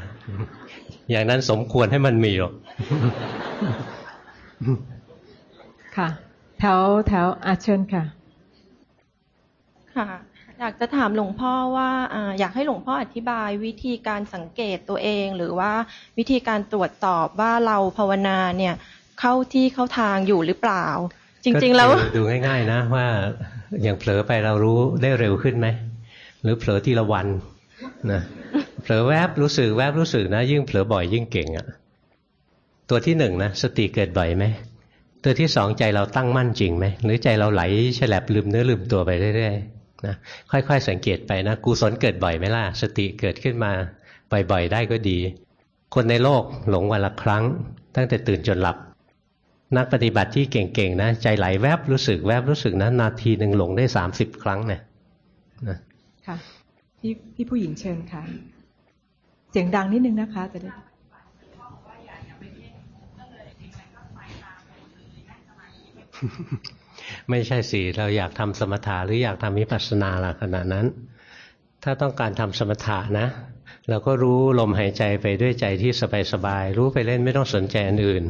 อย่างนั้นสมควรให้มันมีหรอกค่ะ แถวแถวอาเชิญค่ะ ค่ะ อยากจะถามหลวงพ่อว่าอ่าอยากให้หลวงพ่ออธิบายวิธีการสังเกตตัวเอง หรือว่าวิธีการตรวจสอบว่าเราภาวนาเนี่ย เข้าที่เข้าทางอยู่หรือเปล่า จริง ๆ แล้วก็ดูดูง่าย ๆ นะว่าอย่างเผลอไปเรารู้ได้เร็วขึ้นไหมหรือเผลอทีละวันนะเผลอแวบรู้สึกแวบรู้สึกนะ ยิ่งเผลอบ่อยยิ่งเก่งอะตัวที่หนึ่งนะสติเกิดบ่อยไหม ตัวที่สองใจเราตั้งมั่นจริงไหมหรือใจเราไหลฉลับลืมเนื้อลืมตัวไปเรื่อยๆนะค่อยๆ สังเกตไปนะกุศลเกิดบ่อยไหมล่ะสติเกิดขึ้นมาบ่อยๆได้ก็ดี คนในโลกหลงวันละครั้ง ตั้งแต่ตื่นจนหลับ นักปฏิบัติที่เก่งๆนะ ใจไหลแวบรู้สึกแวบรู้สึกนะนาทีหนึ่งหลงได้สามสิบครั้งเนี่ยนะค่ะพี่พี่ผู้หญิงเชิญค่ะ เสียงดังนิดนึงนะคะจะได้ ไม่ใช่สิเราอยากทำสมถะหรืออยากทำวิปัสสนาล่ะขณะนั้น ถ้าต้องการทำสมถะนะ เราก็รู้ลมหายใจไปด้วยใจที่สบายๆรู้ไปเล่นไม่ต้องสนใจอันอื่น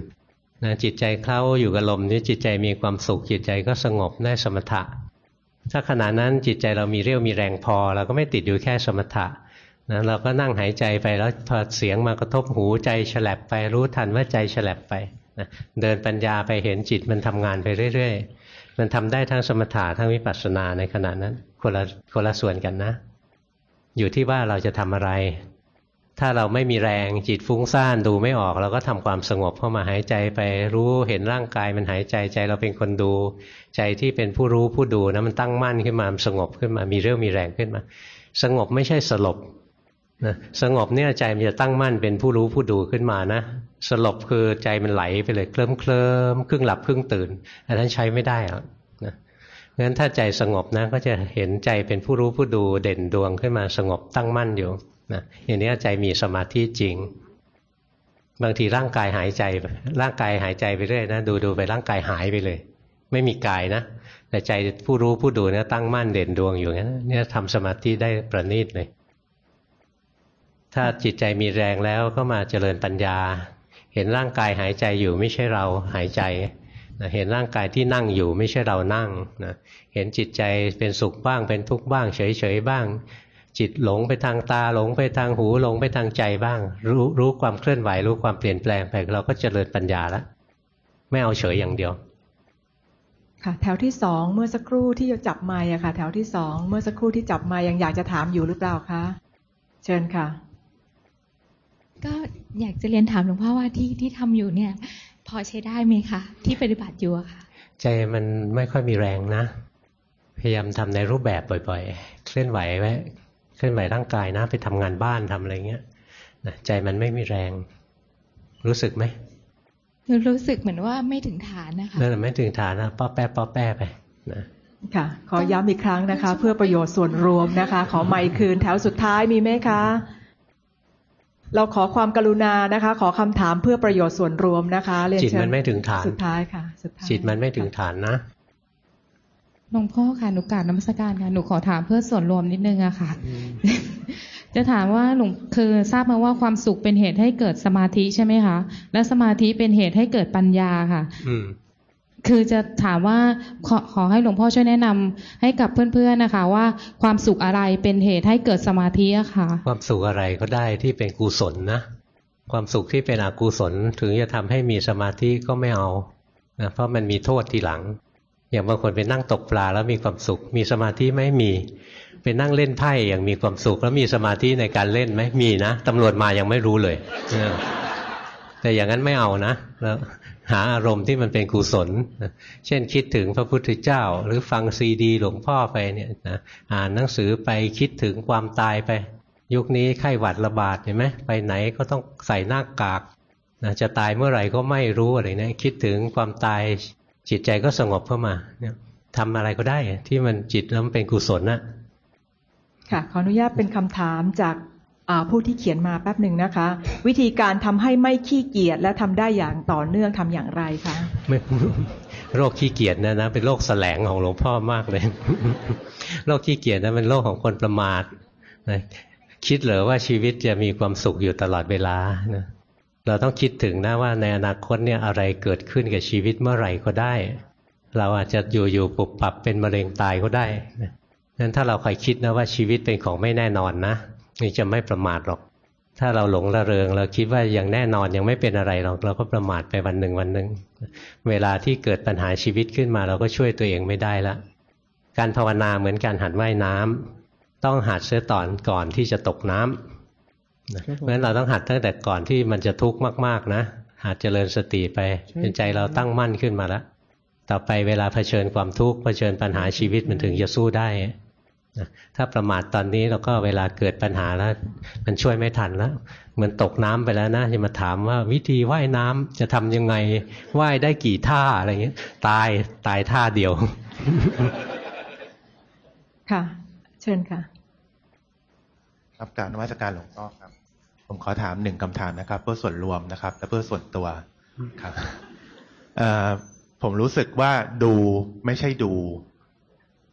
นะจิตใจเคล้าอยู่กับลมนี้จิตใจมีความสุขจิตใจก็สงบได้สมถะ ถ้าขณะนั้นจิตใจเรามีเรี่ยวมีแรงพอ เราก็ไม่ติดอยู่แค่สมถะนะเราก็นั่งหายใจไปแล้วพอเสียงมากระทบหูใจฉลับไปรู้ทันว่าใจฉลับไป นะเดินปัญญาไปเห็นจิตมันทำงานไปเรื่อย ๆ มันทำได้ทั้งสมถะทั้งวิปัสสนาในขณะนั้นคนละคนละส่วนกันนะ อยู่ที่ว่าเราจะทำอะไร ถ้าเราไม่มีแรงจิตฟุ้งซ่านดูไม่ออก เราก็ทำความสงบเข้ามาหายใจไปรู้เห็นร่างกายมันหายใจใจเราเป็นคนดู ใจที่เป็นผู้รู้ผู้ดูนะมันตั้งมั่นขึ้นมาสงบขึ้นมามีเรื่องมีแรงขึ้นมา สงบไม่ใช่สลบนะสงบเนี่ยใจมันจะตั้งมั่นเป็นผู้รู้ผู้ดูขึ้นมานะ สลบคือใจมันไหลไปเลยเคลิ้มเคลิมครึ่งหลับครึ่งตื่น อันนั้นใช้ไม่ได้อะนะงั้นถ้าใจสงบนะก็จะเห็นใจเป็นผู้รู้ผู้ดูเด่นดวงขึ้นมาสงบตั้งมั่นอยู่นะอย่างนี้ใจมีสมาธิจริง บางทีร่างกายหายใจ ร่างกายหายใจไปเรื่อยนะดูดูไปร่างกายหายไปเลย ไม่มีกายนะแต่ใจผู้รู้ผู้ดูเนี่ยตั้งมั่นเด่นดวงอยู่งั้นเนี่ยทำสมาธิได้ประณีตเลยถ้าจิตใจมีแรงแล้วก็มาเจริญปัญญา เห็นร่างกายหายใจอยู่ไม่ใช่เราหายใจนะเห็นร่างกายที่นั่งอยู่ไม่ใช่เรานั่งนะเห็นจิตใจเป็นสุขบ้างเป็นทุกข์บ้าง เฉยๆบ้าง จิตหลงไปทางตาหลงไปทางหูหลงไปทางใจบ้าง รู้รู้ความเคลื่อนไหวรู้ความเปลี่ยนแปลงไปเราก็เจริญปัญญาแล้วไม่เอาเฉยอย่างเดียว ค่ะ แถวที่สองเมื่อสักครู่ที่จับไม้อะค่ะ แถวที่สองเมื่อสักครู่ที่จับไม้ยังอยากจะถามอยู่หรือเปล่าคะเชิญค่ะ ก็อยากจะเรียนถามหลวงพ่อว่าที่ที่ทำอยู่เนี่ย พอใช้ได้ไหมคะที่ปฏิบัติอยู่อะค่ะใจมันไม่ค่อยมีแรงนะ พยายามทำในรูปแบบบ่อย ๆ เคลื่อนไหวไว้เคลื่อนไหวร่างกายนะ ไปทำงานบ้านทำอะไรเงี้ยนะใจมันไม่มีแรง รู้สึกไหมรู้สึกเหมือนว่าไม่ถึงฐานนะคะนั่นแหละไม่ถึงฐานนะป้อแป้ป้อแป้ไปนะค่ะ ขอย้ำอีกครั้งนะคะ เพื่อประโยชน์ส่วนรวมนะคะ ขอไมค์คืนแถวสุดท้ายมีไหมคะ เราขอความกรุณานะคะ ขอคำถามเพื่อประโยชน์ส่วนรวมนะคะเรียนจิตเชิญมันไม่ถึงฐานสุดท้ายค่ะสุดท้ายจิตมันไม่ถึงฐานนะหลวงพ่อค่ะหนูกราบนมัสการค่ะหนูขอถามเพื่อส่วนรวมนิดนึงอะค่ะ จะถามว่าหลวงคือทราบมาว่าความสุขเป็นเหตุให้เกิดสมาธิใช่ไหมคะ และสมาธิเป็นเหตุให้เกิดปัญญาค่ะอืม คือจะถามว่าขอขอให้หลวงพ่อช่วยแนะนำให้กับเพื่อนๆนะคะ ว่าความสุขอะไรเป็นเหตุให้เกิดสมาธิอะค่ะ ความสุขอะไรก็ได้ที่เป็นกุศลนะความสุขที่เป็นอกุศลถึงจะทำให้มีสมาธิก็ไม่เอานะเพราะมันมีโทษทีหลัง อย่างบางคนไปนั่งตกปลาแล้วมีความสุข มีสมาธิไหมมีไปนั่งเล่นไพ่อย่างมีความสุข แล้วมีสมาธิในการเล่นไหมมีนะตำรวจมายังไม่รู้เลยแต่อย่างนั้นไม่เอานะแล้ว หาอารมณ์ที่มันเป็นกุศล เช่นคิดถึงพระพุทธเจ้า หรือฟังซีดีหลวงพ่อไปเนี่ยนะอ่านหนังสือไปคิดถึงความตายไป ยุคนี้ไข้หวัดระบาดเห็นไหมไปไหนก็ต้องใส่หน้ากากนะจะตายเมื่อไหร่ก็ไม่รู้อะไรเนี่ยคิดถึงความตายจิตใจก็สงบเข้ามาเนี่ยทำอะไรก็ได้ที่มันจิตแล้วมันเป็นกุศลนะค่ะขออนุญาตเป็นคำถามจาก ผู้ที่เขียนมาแป๊บหนึ่งนะคะ วิธีการทำให้ไม่ขี้เกียจและทำได้อย่างต่อเนื่องทำอย่างไรคะไม่โรคขี้เกียจนะนะเป็นโรคแสลงของหลวงพ่อมากเลย โรคขี้เกียจนะเป็นโรคของคนประมาทนะคิดเหรอว่าชีวิตจะมีความสุขอยู่ตลอดเวลานะเราต้องคิดถึงนะว่าในอนาคตเนี่ยอะไรเกิดขึ้นกับชีวิตเมื่อไหร่ก็ได้ เราอาจจะอยู่ๆปุบปับเป็นมะเร็งตายก็ได้นะนั้นถ้าเราคอยคิดนะว่าชีวิตเป็นของไม่แน่นอนนะ นี่จะไม่ประมาทหรอก ถ้าเราหลงระเริง เราคิดว่ายังแน่นอนยังไม่เป็นอะไรหรอกเราก็ประมาทไปวันหนึ่งวันหนึ่งเวลาที่เกิดปัญหาชีวิตขึ้นมาเราก็ช่วยตัวเองไม่ได้ละการภาวนาเหมือนการหัดว่ายน้ำต้องหัดเสียตอนก่อนที่จะตกน้ำนะเพราะฉะนั้นเราต้องหัดตั้งแต่ก่อนที่มันจะทุกข์มากๆนะหัดเจริญสติไปเป็นใจเราตั้งมั่นขึ้นมาแล้วต่อไปเวลาเผชิญความทุกข์เผชิญปัญหาชีวิตมันถึงจะสู้ได้ ถ้าประมาทตอนนี้เราก็เวลาเกิดปัญหาแล้ว มันช่วยไม่ทันแล้วเหมือนตกน้ำไปแล้วนะจะมาถามว่าวิธีว่ายน้ำจะทำยังไงว่ายได้กี่ท่าอะไรเงี้ย ตายตายท่าเดียว ค่ะ เชิญค่ะครับการนวัตการหลวงพ่อครับ ผมขอถามหนึ่งคำถามนะครับ เพื่อส่วนรวมนะครับ และเพื่อส่วนตัวครับเอ่อผมรู้สึกว่าดูไม่ใช่ดู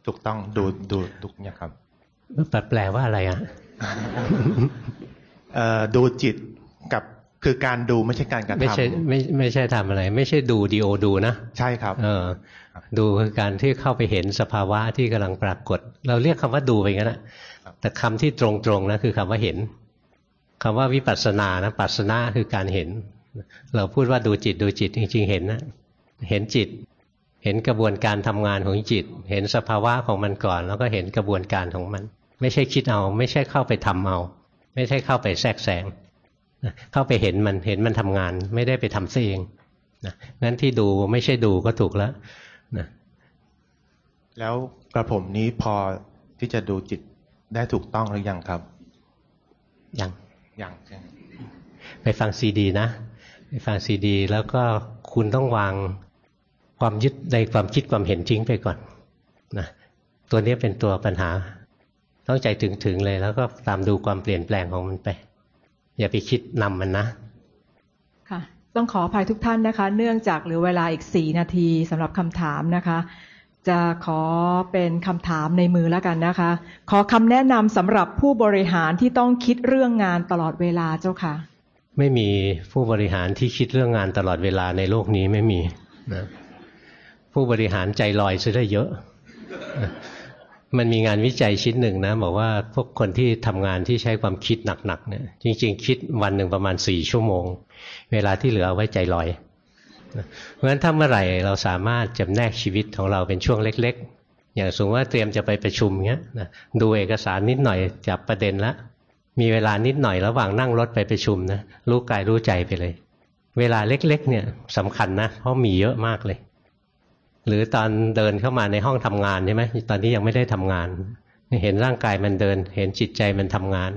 ถูกต้องดูดูทุกเนี่ยครับแปลว่าอะไรอะเอ่อดูจิตกับคือการดูไม่ใช่การกระทำไม่ใช่ไม่ไม่ใช่ทำอะไร ไม่ใช่ดูดีโอดูนะใช่ครับ เออ ดูคือการที่เข้าไปเห็นสภาวะที่กำลังปรากฏ เราเรียกคำว่าดูไปงั้นนะแต่คำที่ตรงๆนะคือคำว่าเห็นคำว่าวิปัสสนานะปัสสนาคือการเห็น เราพูดว่าดูจิตดูจิตจริงๆเห็นนะเห็นจิต เห็นกระบวนการทำงานของจิต เห็นสภาวะของมันก่อน แล้วก็เห็นกระบวนการของมัน ไม่ใช่คิดเอา ไม่ใช่เข้าไปทำเอา ไม่ใช่เข้าไปแทรกแซงเข้าไปเห็นมันเห็นมันทำงาน ไม่ได้ไปทำซะเองนะนั้นที่ดูไม่ใช่ดูก็ถูกแล้วนะแล้วกระผมนี้พอที่จะดูจิตได้ถูกต้องหรือยังครับ ยังยังใช่ไปฟังซีดีนะ ไปฟังซีดี แล้วก็คุณต้องวาง ความยึดในความคิดความเห็นทิ้งไปก่อนนะตัวนี้เป็นตัวปัญหาต้องใจถึงๆเลย แล้วก็ตามดูความเปลี่ยนแปลงของมันไป อย่าไปคิดนำมันนะ ค่ะ ต้องขออภัยทุกท่านนะคะ เนื่องจากเหลือเวลาอีกสี่นาทีสำหรับคำถามนะคะ จะขอเป็นคำถามในมือแล้วกันนะคะ ขอคำแนะนำสำหรับผู้บริหารที่ต้องคิดเรื่องงานตลอดเวลาเจ้าค่ะ ไม่มีผู้บริหารที่คิดเรื่องงานตลอดเวลาในโลกนี้ไม่มีนะ ผู้บริหารใจลอยซะได้เยอะ มันมีงานวิจัยชิ้นหนึ่งนะบอกว่าพวกคนที่ทำงานที่ใช้ความคิดหนักๆเนี่ย จริง ๆ คิดวันหนึ่งประมาณสี่ชั่วโมง เวลาที่เหลืออไว้ใจลอย เพราะฉะนั้นถ้าเมื่อไหร่เราสามารถจำแนกชีวิตของเราเป็นช่วงเล็ก ๆ อย่างสมมติว่าเตรียมจะไปประชุมเงี้ยดูเอกสารนิดหน่อยจับประเด็นละมีเวลานิดหน่อยระหว่างนั่งรถไปประชุมนะรู้กายรู้ใจไปเลย เวลาเล็ก ๆ เนี่ยสำคัญนะเพราะมีเยอะมากเลย หรือตอนเดินเข้ามาในห้องทำงานใช่ไหมตอนนี้ยังไม่ได้ทำงาน เห็นร่างกายมันเดิน เห็นจิตใจมันทำงาน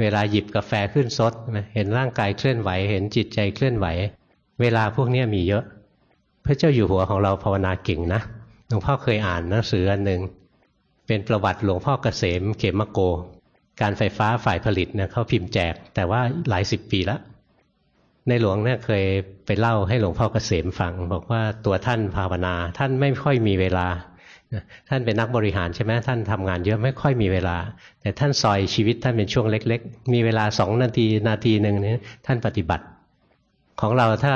เวลาหยิบกาแฟขึ้นซดเห็นร่างกายเคลื่อนไหว เห็นจิตใจเคลื่อนไหว เวลาพวกนี้มีเยอะ พระเจ้าอยู่หัวของเราภาวนาเก่งนะหลวงพ่อเคยอ่านหนังสืออันหนึ่งเป็นประวัติหลวงพ่อเกษมเขมโก การไฟฟ้าฝ่ายผลิตเนี่ยเขาพิมพ์แจก แต่ว่าหลายสิบปีแล้ว ในหลวงเนี่ยเคยไปเล่าให้หลวงพ่อเกษมฟัง บอกว่าตัวท่านภาวนา ท่านไม่ค่อยมีเวลา ท่านเป็นนักบริหารใช่ไหมท่านทำงานเยอะไม่ค่อยมีเวลา แต่ท่านซอยชีวิตท่านเป็นช่วงเล็ก ๆ มีเวลาสองนาทีนาทีหนึ่งนี้ท่านปฏิบัติ ของเราถ้า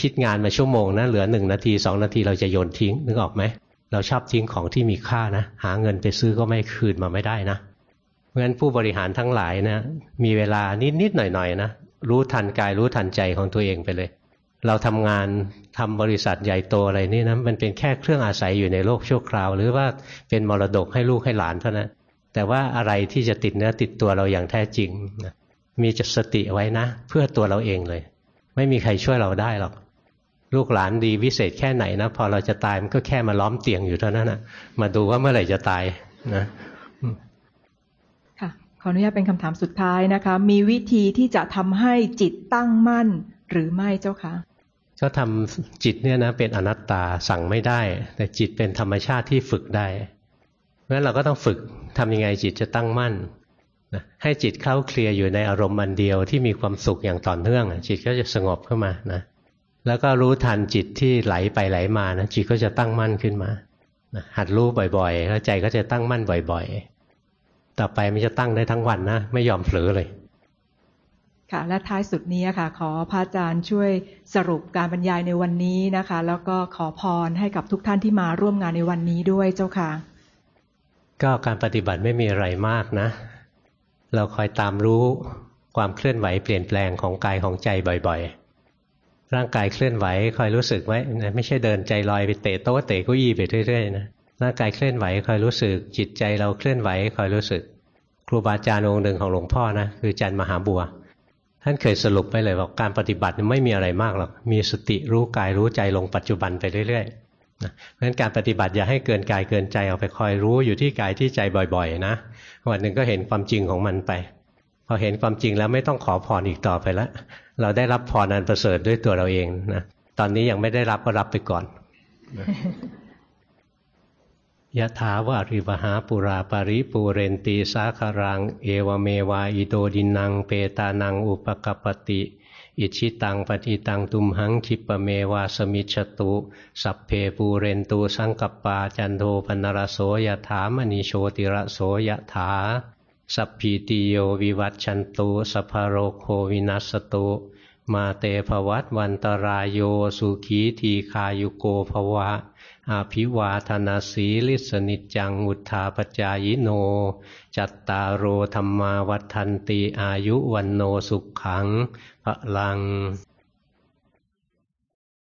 คิดงานมาชั่วโมงนะเหลือหนึ่งนาทีสองนาทีเราจะโยนทิ้งนึกออกไหมเราชอบทิ้งของที่มีค่านะ หาเงินไปซื้อก็ไม่คืนมาไม่ได้นะเพราะฉะนั้นผู้บริหารทั้งหลายนะมีเวลานิดๆหน่อยๆนะ รู้ทันกายรู้ทันใจของตัวเองไปเลย เราทำงานทำบริษัทใหญ่โตอะไรนี่นะมันเป็นแค่เครื่องอาศัยอยู่ในโลกชั่วคราว หรือว่าเป็นมรดกให้ลูกให้หลานเท่านั้นแต่ว่าอะไรที่จะติดเนื้อติดตัวเราอย่างแท้จริงมีจสติไว้นะ เพื่อตัวเราเองเลย ไม่มีใครช่วยเราได้หรอกลูกหลานดีวิเศษแค่ไหนนะพอเราจะตายมันก็แค่มาล้อมเตียงอยู่เท่านั้นนะมาดูว่าเมื่อไหร่จะตายนะ ออนุญาตเป็นคำถามสุดท้ายนะคะ มีวิธีที่จะทำให้จิตตั้งมั่นหรือไม่เจ้าคะก็ทำจิตเนี่ยนะเป็นอนัตตาสั่งไม่ได้ แต่จิตเป็นธรรมชาติที่ฝึกได้เพราะฉะนั้นเราก็ต้องฝึกทำยังไงจิตจะตั้งมั่นนะให้จิตเข้าเคลียร์อยู่ในอารมณ์มันเดียวที่มีความสุขอย่างต่อเนื่อง จิตก็จะสงบเข้ามานะแล้วก็รู้ทันจิตที่ไหลไปไหลมานะจิตก็จะตั้งมั่นขึ้นมาหัดรู้บ่อยๆ แล้วใจก็จะตั้งมั่นบ่อย ๆ ต่อไปมันจะตั้งได้ทั้งวันนะ ไม่ยอมเผลอเลย ค่ะ และท้ายสุดนี้ค่ะ ขอพระอาจารย์ช่วยสรุปการบรรยายในวันนี้นะคะ แล้วก็ขอพรให้กับทุกท่านที่มาร่วมงานในวันนี้ด้วยเจ้าค่ะ ก็การปฏิบัติไม่มีอะไรมากนะ เราคอยตามรู้ความเคลื่อนไหวเปลี่ยนแปลงของกายของใจบ่อย ๆ ร่างกายเคลื่อนไหวคอยรู้สึกไว้ไม่ใช่เดินใจลอยไปเตะโต๊ะเตะเก้าอี้ไปเรื่อยๆนะ ร่างกายเคลื่อนไหวคอยรู้สึก จิตใจเราเคลื่อนไหวคอยรู้สึก ครูบาอาจารย์องค์หนึ่งของหลวงพ่อนะคืออาจารย์มหาบัว ท่านเคยสรุปไปเลยว่าการปฏิบัติไม่มีอะไรมากหรอกมีสติรู้กายรู้ใจลงปัจจุบันไปเรื่อยๆนะเพราะฉะนั้นการปฏิบัติอย่าให้เกินกายเกินใจเอาไปคอยรู้อยู่ที่กายที่ใจบ่อยๆ นะวันหนึ่งก็เห็นความจริงของมันไป พอเห็นความจริงแล้วไม่ต้องขอพรออีกต่อไปแล้วเราได้รับพรอันประเสริฐด้วยตัวเราเองนะตอนนี้ยังไม่ได้รับก็รับไปก่อน ยะถาวาริวหาปุราปาริปูเรนตีสาคารัง เอวเมวาอิโตดินัง เปตานังอุปกปติ อิจฉิตังปัตถิตังตุมหัง ขิปปะเมวะ สะมิชฌะตุ สัพเพปูเรนตุ สังกัปปาจันโทปัณณะระโส ยะถา มะณิ โชติระโส ยะถา สัพพีติโยวิวัชชันตุสัพพะโรโควินัสสะตุมาเต ภะวัตวันตะราโยสุขีทีฆายุโก ภะวะ อะภิวาทะนะสีลิสสะ นิจจัง วุฑฒาปะจายิโน จัตตาโรธรรมาวัฏันตีอายุวันโนสุขขังพระลัง